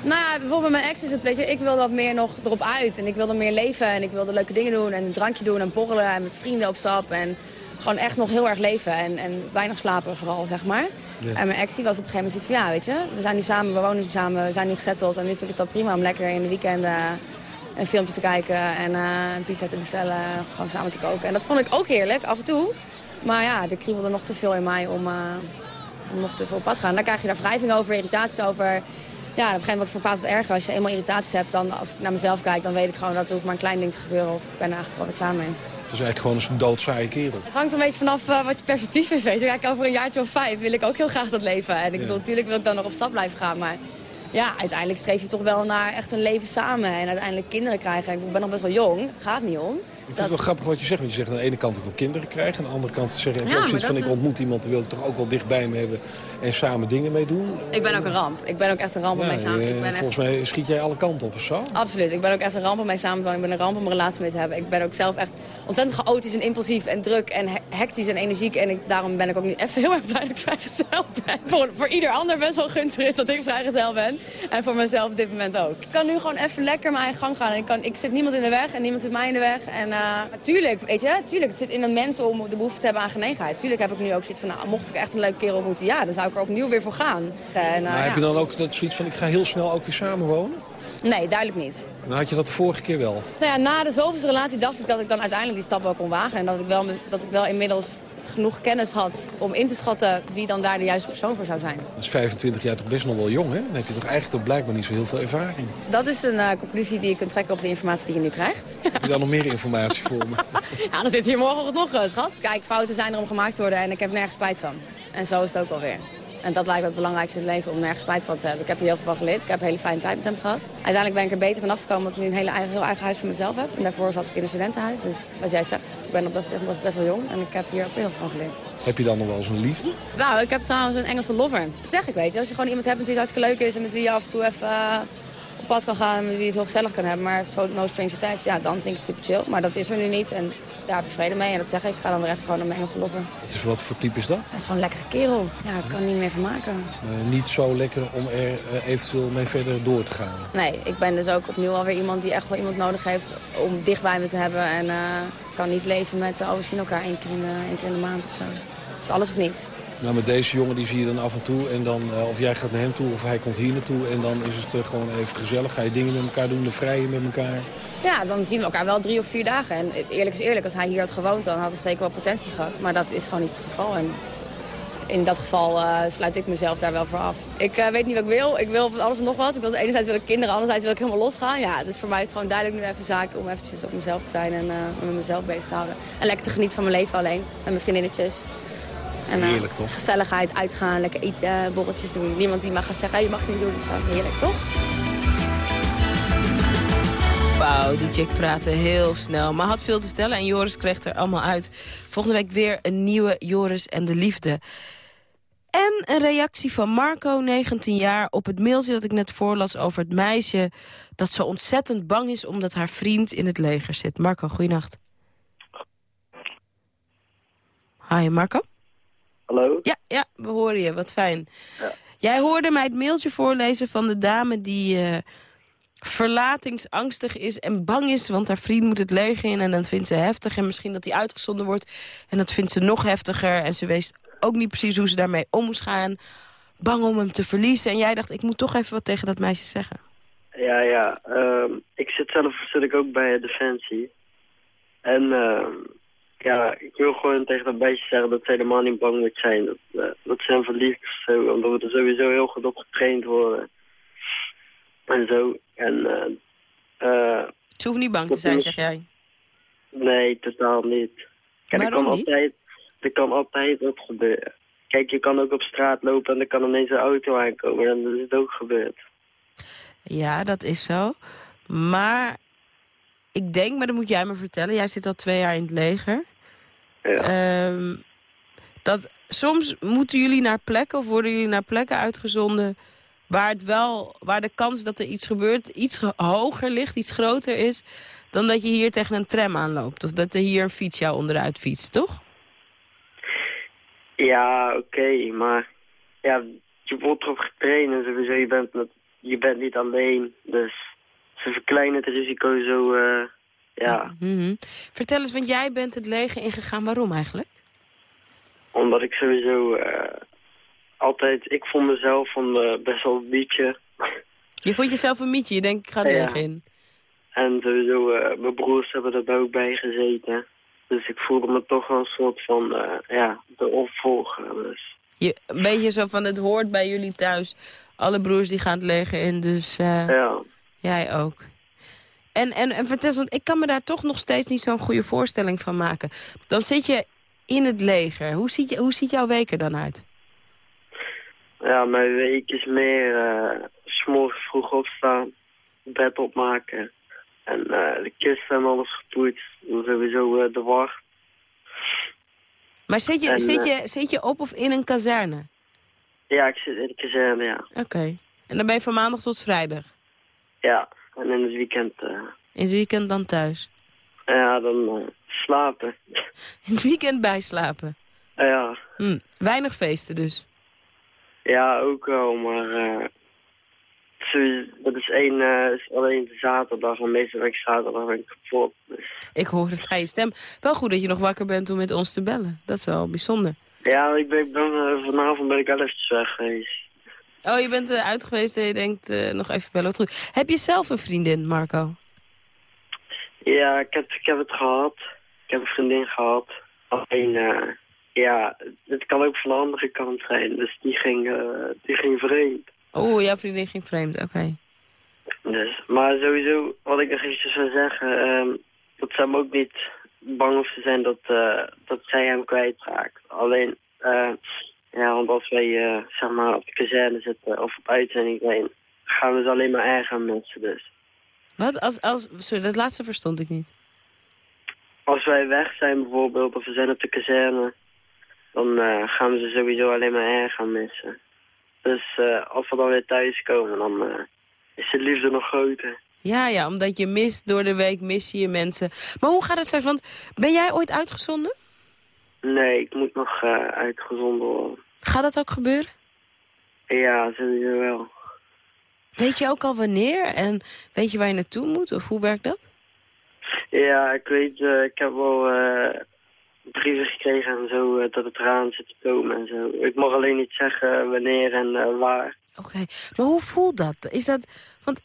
Nou ja, bijvoorbeeld mijn ex is het, weet je, ik wil dat meer nog erop uit. En ik wilde meer leven en ik wilde leuke dingen doen en een drankje doen en borrelen en met vrienden op stap. En gewoon echt nog heel erg leven en, en weinig slapen vooral, zeg maar. En mijn ex die was op een gegeven moment zoiets van, ja, weet je, we zijn nu samen, we wonen nu samen, we zijn nu gezetteld. En nu vind ik het wel prima om lekker in de weekenden een filmpje te kijken en uh, een pizza te bestellen, gewoon samen te koken. En dat vond ik ook heerlijk, af en toe. Maar ja, er kriebelde nog te veel in mij om, uh, om nog te veel op pad te gaan. Dan krijg je daar wrijving over, irritatie over ja, op een gegeven moment voor paard het erger. Als je eenmaal irritaties hebt, dan als ik naar mezelf kijk, dan weet ik gewoon dat er hoeft maar een klein ding te gebeuren. Of ik ben eigenlijk wel weer klaar mee. Het is eigenlijk gewoon een doodzaaie kerel. Het hangt een beetje vanaf uh, wat je perspectief is, weet je. Kijk, over een jaartje of vijf wil ik ook heel graag dat leven. En ik bedoel, natuurlijk wil ik dan nog op stap blijven gaan, maar ja, uiteindelijk streef je toch wel naar echt een leven samen. En uiteindelijk kinderen krijgen. Ik ben nog best wel jong, gaat niet om. Ik vind het wel grappig wat je zegt. Want je zegt aan de ene kant ik wil kinderen krijgen. Aan de andere kant zeg je, Ja, ook zoiets van dat ik ontmoet iemand die wil ik toch ook wel dichtbij me hebben. En samen dingen mee doen. Ik ben ook een ramp. Ik ben ook echt een ramp om Ja, mee samen. Ik ben echt... volgens mij schiet jij alle kanten op of zo. Absoluut. Ik ben ook echt een ramp om mee samen te wonen. Ik ben een ramp om een relatie mee te hebben. Ik ben ook zelf echt ontzettend chaotisch en impulsief en druk en he- hectisch en energiek. En ik, daarom ben ik ook niet even heel erg blij dat ik vrijgezel ben. Voor, voor ieder ander best wel gunstig is dat ik vrijgezel ben. En voor mezelf op dit moment ook. Ik kan nu gewoon even lekker mijn eigen gang gaan. En ik, kan, ik zit niemand in de weg en niemand zit mij in de weg. En tuurlijk, weet je, tuurlijk, het zit in een mens om de behoefte te hebben aan genegenheid. Tuurlijk heb ik nu ook zoiets van, nou, mocht ik echt een leuke kerel ontmoeten, ja, dan zou ik er opnieuw weer voor gaan. En, eh, maar ja. heb je dan ook dat zoiets van ik ga heel snel ook weer samenwonen? Nee, duidelijk niet. Dan had je dat de vorige keer wel. Nou ja, na de zoveelste relatie dacht ik dat ik dan uiteindelijk die stap wel kon wagen. En dat ik wel, dat ik wel inmiddels genoeg kennis had om in te schatten wie dan daar de juiste persoon voor zou zijn. Dat is 25 jaar toch best nog wel jong, hè? Dan heb je toch eigenlijk toch blijkbaar niet zo heel veel ervaring. Dat is een eh, conclusie die je kunt trekken op de informatie die je nu krijgt. [laughs] Heb je daar nog meer informatie voor me? [laughs] ja, dan zit hier morgen nog, eh, schat. Kijk, fouten zijn er om gemaakt te worden en ik heb nergens spijt van. En zo is het ook wel weer. En dat lijkt me het belangrijkste in het leven, om nergens spijt van te hebben. Ik heb er heel veel van geleerd. Ik heb een hele fijne tijd met hem gehad. Uiteindelijk ben ik er beter vanaf gekomen omdat ik nu een hele eigen, heel eigen huis voor mezelf heb. En daarvoor zat ik in een studentenhuis. Dus wat jij zegt, ik ben nog best, best, best wel jong en ik heb hier ook heel veel van geleerd. Heb je dan nog wel eens een liefde? Nou, ik heb trouwens een Engelse lover. Dat zeg ik, weet je. Als je gewoon iemand hebt met wie het hartstikke leuk is... en met wie je af en toe even eh, op pad kan gaan... en met wie je het heel gezellig kan hebben. Maar so, no strings attached, ja, dan vind ik het super chill. Maar dat is er nu niet en daar heb ik vrede mee. En dat zeg ik. Ik ga dan weer even gewoon naar mijn Engelse lover. Wat, is, wat voor type is dat? Hij is gewoon een lekkere kerel. Ja, ik kan er niet meer van maken. Eh, niet zo lekker om er eh, eventueel mee verder door te gaan. Nee, ik ben dus ook opnieuw alweer iemand die echt wel iemand nodig heeft... om dicht bij me te hebben. En ik kan niet leven met... oh, we zien elkaar één keer, in de, één keer in de maand of zo. Het is alles of niets. Nou, met deze jongen die zie je dan af en toe. En dan, eh, of jij gaat naar hem toe of hij komt hier naartoe. En dan is het eh, gewoon even gezellig. Ga je dingen met elkaar doen, de vrije met elkaar. Ja, dan zien we elkaar wel drie of vier dagen. En eerlijk is eerlijk, als hij hier had gewoond, dan had het zeker wel potentie gehad. Maar dat is gewoon niet het geval. En in dat geval eh, sluit ik mezelf daar wel voor af. Ik weet niet wat ik wil. Ik wil van alles en nog wat. Ik wil, enerzijds wil ik kinderen, anderzijds wil ik helemaal losgaan. Ja, dus voor mij is het gewoon duidelijk nu even zaak om eventjes op mezelf te zijn en me met mezelf bezig te houden. En lekker te genieten van mijn leven alleen, met mijn vriendinnetjes. En, eh, Heerlijk, toch? Gezelligheid, uitgaan, lekker eten, borreltjes doen. Niemand die mag gaan zeggen, hey, je mag niet doen. Dus heerlijk, toch? Wauw, die chick praatte heel snel, maar had veel te vertellen en Joris kreeg er allemaal uit. Volgende week weer een nieuwe Joris en de Liefde. En een reactie van Marco, 19 jaar, op het mailtje dat ik net voorlas over het meisje... dat zo ontzettend bang is omdat haar vriend in het leger zit. Marco, goeienacht. Hi, Marco. Hallo? Ja, ja, we horen je. Wat fijn. Jij hoorde mij het mailtje voorlezen van de dame die eh, verlatingsangstig is en bang is, want haar vriend moet het leger in en dat vindt ze heftig. En misschien dat hij uitgezonden wordt en dat vindt ze nog heftiger. En ze wist ook niet precies hoe ze daarmee om moest gaan. Bang om hem te verliezen. En jij dacht, ik moet toch even wat tegen dat meisje zeggen. Ja, ja. ehm, ik zit zelf zit ik ook bij Defensie. En ehm, ja, ik wil gewoon tegen dat meisje zeggen dat ze helemaal niet bang moet zijn. Dat, eh, dat ze hem verliefd of zo. Omdat we er sowieso heel goed op getraind worden. En zo. En eh eh Ze hoeft niet bang te zijn, is- zeg jij. nee, totaal niet. Kijk, er kan niet? altijd, er kan altijd wat gebeuren. Kijk, je kan ook op straat lopen en er kan ineens een auto aankomen. En dat is het ook gebeurd. Ja, dat is zo. Maar ik denk, maar dat moet jij me vertellen. Jij zit al twee jaar in het leger. Ehm, dat soms moeten jullie naar plekken of worden jullie naar plekken uitgezonden waar het wel, waar de kans dat er iets gebeurt iets ge- hoger ligt, iets groter is, dan dat je hier tegen een tram aanloopt. Of dat er hier een fiets jou onderuit fietst, toch? Ja, oké, maar ja, je wordt erop getraind en sowieso, je bent, met, je bent niet alleen. Dus ze verkleinen het risico zo, eh, ja, Mhm. Vertel eens, want jij bent het leger ingegaan. Waarom eigenlijk? omdat ik sowieso eh, altijd, ik vond mezelf van best wel een beetje. [laughs] Je vond jezelf een mietje, je denkt ik ga het Ja. leger in. En sowieso, eh, mijn broers hebben er ook bij gezeten. Dus ik voelde me toch wel een soort van, ja, de opvolger. Dus. Je, een beetje zo van, het hoort bij jullie thuis. Alle broers die gaan het leger in, dus Ja. Jij ook. En, en, en vertel want ik kan me daar toch nog steeds niet zo'n goede voorstelling van maken. Dan zit je in het leger. Hoe ziet, je, hoe ziet jouw week er dan uit? Ja, mijn week is meer eh, s morgens vroeg opstaan, bed opmaken. En eh, de kisten en alles gepoetst. Dan sowieso uh, de wacht. Maar zit je, En, zit, eh, je, zit je op of in een kazerne? Ja, ik zit in de kazerne, ja. Oké. En dan ben je van maandag tot vrijdag? Ja, en in het weekend, eh, In het weekend dan thuis? ja, dan eh, slapen. [laughs] In het weekend bijslapen? ja, Hm. Weinig feesten dus? ja, ook wel, maar eh, dat is één, eh, is alleen de zaterdag en meestal ben ik zaterdag ben ik kapot. Dus. Ik hoor het aan je stem. Wel goed dat je nog wakker bent om met ons te bellen. Dat is wel bijzonder. Ja, ik ben, ik ben, vanavond ben ik al eventjes weg geweest. Oh, je bent eh, uit geweest en je denkt eh, nog even bellen. Goed. Heb je zelf een vriendin, Marco? Ja, ik heb, ik heb het gehad. Ik heb een vriendin gehad. Alleen, eh, ja, het kan ook van de andere kant zijn. Dus die ging, eh, die ging vreemd. Oh, jouw vriendin ging vreemd, oké. Dus, maar sowieso, wat ik nog eventjes wil zeggen, ehm, dat ze hem ook niet bang hoeft te zijn dat, eh, dat zij hem kwijtraakt. Alleen, eh, ja, want als wij eh, zeg maar op de kazerne zitten of op uitzending zijn, gaan we ze alleen maar erger met ze dus. Wat? Als, als, sorry, dat laatste verstond ik niet. Als wij weg zijn bijvoorbeeld, of we zijn op de kazerne, dan eh, gaan we ze sowieso alleen maar erger missen. Dus eh, als we dan weer thuis komen, dan is de liefde nog groter. Ja, ja, omdat je mist door de week, mis je je mensen. Maar hoe gaat het straks? Want ben jij ooit uitgezonden? Nee, ik moet nog eh, uitgezonden worden. Gaat dat ook gebeuren? Ja, sowieso wel. Weet je ook al wanneer? En weet je waar je naartoe moet? Of hoe werkt dat? Ja, ik weet, eh, ik heb wel eh, brieven gekregen en zo, dat het eraan zit te komen en zo. Ik mag alleen niet zeggen wanneer en waar. Oké, maar hoe voelt dat? Is dat... Want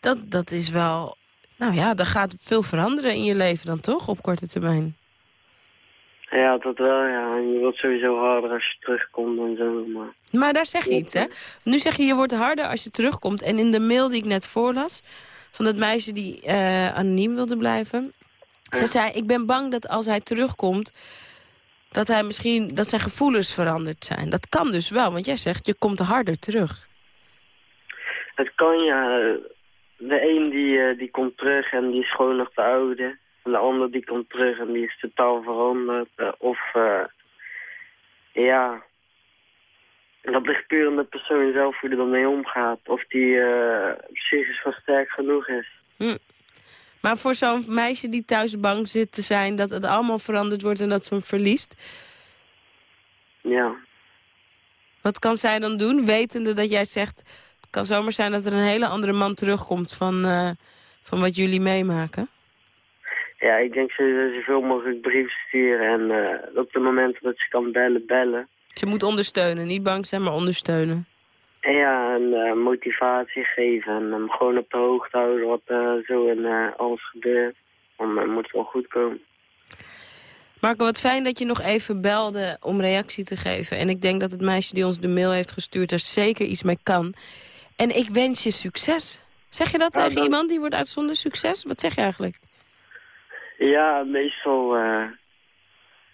dat, dat is wel... Nou ja, er gaat veel veranderen in je leven dan toch, op korte termijn? Ja, dat wel, ja. En je wordt sowieso harder als je terugkomt en zo, maar... Maar daar zeg je iets, hè? Nu zeg je, je wordt harder als je terugkomt. En in de mail die ik net voorlas, van dat meisje die eh, anoniem wilde blijven... Ze zei, ik ben bang dat als hij terugkomt... dat hij misschien, dat zijn gevoelens veranderd zijn. Dat kan dus wel, want jij zegt, je komt harder terug. Het kan, ja. De een die, eh, die komt terug en die is gewoon nog de oude. En de ander die komt terug en die is totaal veranderd. Eh, of, eh, ja... Dat ligt puur aan de persoon zelf hoe er dan mee omgaat. Of die eh, psychisch wel sterk genoeg is. Hm. Maar voor zo'n meisje die thuis bang zit te zijn... dat het allemaal veranderd wordt en dat ze hem verliest... Ja. Wat kan zij dan doen, wetende dat jij zegt... het kan zomaar zijn dat er een hele andere man terugkomt van, van wat jullie meemaken? Ja, ik denk ze zoveel mogelijk brieven sturen. En eh, op de momenten dat ze kan bellen, bellen. Ze moet ondersteunen, niet bang zijn, maar ondersteunen. En ja, en eh, motivatie geven. En hem gewoon op de hoogte houden wat eh, zo en alles gebeurt. Dan eh, moet het wel goed komen. Marco, wat fijn dat je nog even belde om reactie te geven. En ik denk dat het meisje die ons de mail heeft gestuurd... er zeker iets mee kan. En ik wens je succes. Zeg je dat Ja, tegen dan- iemand die wordt uitzonder succes? Wat zeg je eigenlijk? Ja, meestal, eh,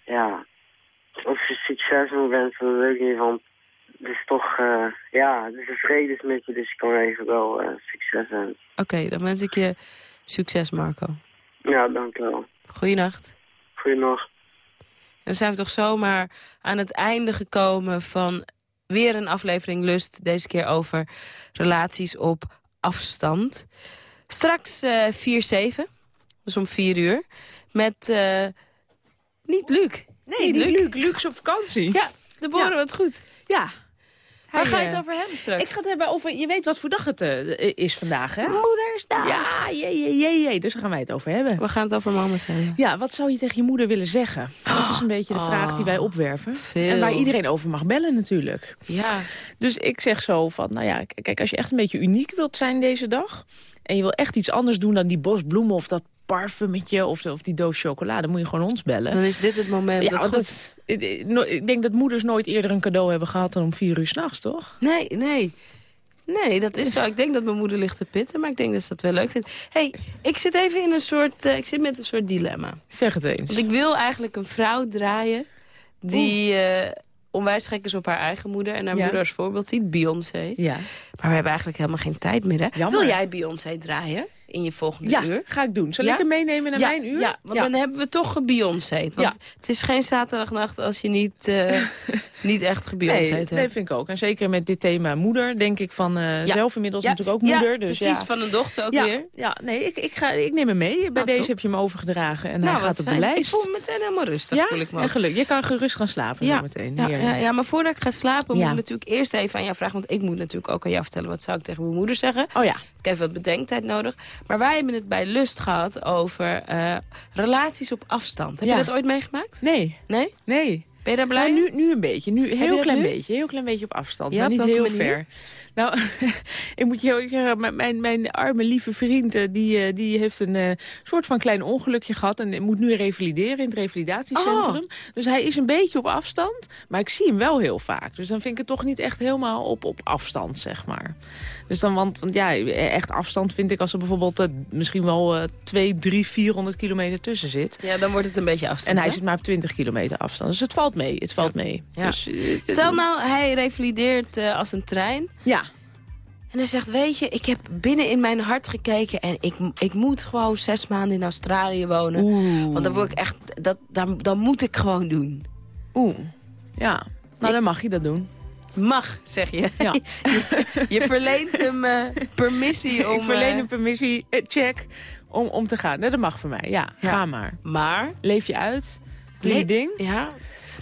ja, of je succes moet wensen, dat weet ik niet, want het is toch, eh, ja, het is een vredesmitje, dus ik kan even wel eh, succes wensen. Oké, dan wens ik je succes, Marco. Ja, dankjewel. Goeienacht. Goeienacht. En dan zijn we toch zomaar aan het einde gekomen van weer een aflevering Lust. Deze keer over relaties op afstand. Straks eh 4-7, dus om 4 uur. Met, eh, niet Luc. Nee, niet Luc. Luc is op vakantie. Ja, de boren Ja. wat goed. Ja. Waar ga je eh, het over hebben straks? Ik ga het hebben over... Je weet wat voor dag het eh, is vandaag, hè? Moedersdag. Ja, jee, jee, jee, jee. Dus daar gaan wij het over hebben. We gaan het over mama's hebben. Ja, wat zou je tegen je moeder willen zeggen? Dat is een beetje de vraag die wij opwerven. Veel. En waar iedereen over mag bellen natuurlijk. Ja. Dus ik zeg zo van, nou ja, kijk, als je echt een beetje uniek wilt zijn deze dag... en je wil echt iets anders doen dan die bos bloemen of dat parfumetje of, de, of die doos chocolade... moet je gewoon ons bellen. Dan is dit het moment. Ja, dat want goed. ik denk dat moeders nooit eerder een cadeau hebben gehad dan om vier uur s'nachts, toch? Nee, nee. Nee, dat is zo. Ik denk dat mijn moeder ligt te pitten, maar ik denk dat ze dat wel leuk vindt. hey, ik zit even in een soort, eh, ik zit met een soort dilemma. Zeg het eens. Want ik wil eigenlijk een vrouw draaien die eh, onwijs gek is op haar eigen moeder... en haar Ja. moeder als voorbeeld ziet, Beyoncé. Ja. Maar we hebben eigenlijk helemaal geen tijd meer, hè? Jammer. Wil jij Beyoncé draaien in je volgende Ja, uur? ga ik doen. Zal Ja? ik hem meenemen naar ja, mijn uur? Ja, want dan hebben we toch gebeyoncé'd. Want het is geen zaterdagnacht als je niet, eh, [laughs] niet echt gebeyoncé'd Nee, hebt. nee, vind ik ook. En zeker met dit thema moeder, denk ik van eh, zelf inmiddels Ja, natuurlijk ook moeder. dus precies, ja. van een dochter ook weer. Ja, nee, ik, ik, ga, ik neem hem mee. Bij Nou, deze top. heb je hem overgedragen en Nou, hij gaat op de fijn. lijst. Ik voel me meteen helemaal rustig, ja? voel ik me en ook. geluk. Je kan gerust gaan slapen Ja, meteen. ja, ja, ja, maar voordat ik ga slapen moet ik natuurlijk eerst even aan jou vragen. Want ik moet natuurlijk ook aan jou vertellen wat zou ik tegen mijn moeder zeggen. Oh ja. Ik heb wat bedenktijd nodig. Maar wij hebben het bij Lust gehad over eh, relaties op afstand. Heb Ja. je dat ooit meegemaakt? Nee. Nee? Nee. Ben je daar blij Nou, mee? nu, nu een beetje. Nu heel klein nu? beetje. Heel klein beetje op afstand. Ja, maar niet heel manier? ver. Nou, [laughs] ik moet je heel eerlijk zeggen, mijn, mijn, mijn arme lieve vriend... eh, die, eh, die heeft een eh, soort van klein ongelukje gehad... en moet nu revalideren in het revalidatiecentrum. Oh. Dus hij is een beetje op afstand, maar ik zie hem wel heel vaak. Dus dan vind ik het toch niet echt helemaal op, op afstand, zeg maar. Dus dan, want, want ja, echt afstand vind ik als er bijvoorbeeld... misschien wel eh 2, 3, 400 kilometer tussen zit. Ja, dan wordt het een beetje afstand. En hij hè? zit maar op 20 kilometer afstand. Dus het valt mee, het valt mee. Dus, eh, Stel nou, hij revalideert eh, als een trein. Ja. En hij zegt, weet je, ik heb binnen in mijn hart gekeken... en ik, ik moet gewoon zes maanden in Australië wonen. Want dan word ik echt, dat, dan, dan moet ik gewoon doen. Oeh, ja. Nou, dan mag je dat doen. Mag, zeg je. Ja. [laughs] je, je verleent hem eh, permissie [laughs] om... ik verleen een permissie, check, om, om te gaan. Nee, dat mag voor mij, ja. Ja. Ga maar. Maar? Leef je uit, doe je ding. Ja.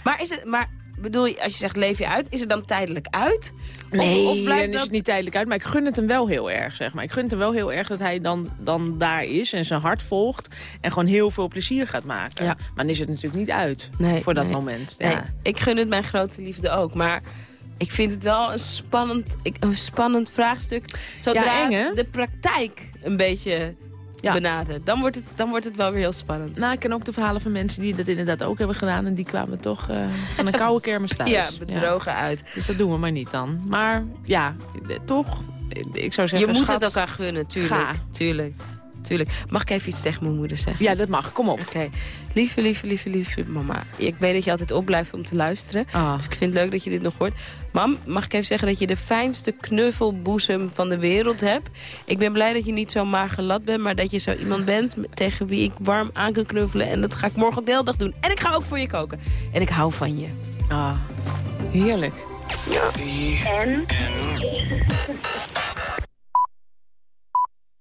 Maar is het... Maar, bedoel je, als je zegt leef je uit, is het dan tijdelijk uit? Of- Nee, of, blijft dan is het niet tijdelijk uit. Maar ik gun het hem wel heel erg, zeg maar. Ik gun het hem wel heel erg dat hij dan, dan daar is en zijn hart volgt. En gewoon heel veel plezier gaat maken. Ja. Maar dan is het natuurlijk niet uit Nee, voor dat nee. moment. Nee, Ja. ik gun het mijn grote liefde ook, maar... Ik vind het wel een spannend, een spannend vraagstuk. Zodra Ja, eng, de praktijk een beetje Ja. dan wordt, het, dan wordt het wel weer heel spannend. Nou, ik ken ook de verhalen van mensen die dat inderdaad ook hebben gedaan. En die kwamen toch eh, van een koude kermis thuis. ja, bedrogen uit. Dus dat doen we maar niet dan. Maar ja, eh, toch, ik zou Je zeggen, moet schat, het elkaar gunnen, tuurlijk. Ga. Tuurlijk, tuurlijk. Mag ik even iets tegen mijn moeder zeggen? Ja, dat mag. Kom op. Oké. Lieve, lieve, lieve, lieve mama. Ik weet dat je altijd opblijft om te luisteren. Ah. Dus ik vind het leuk dat je dit nog hoort. Mam, mag ik even zeggen dat je de fijnste knuffelboezem van de wereld hebt. Ik ben blij dat je niet zo mager lat bent, maar dat je zo iemand bent tegen wie ik warm aan kan knuffelen. En dat ga ik morgen de hele dag doen. En ik ga ook voor je koken. En ik hou van je. Ah, heerlijk. En?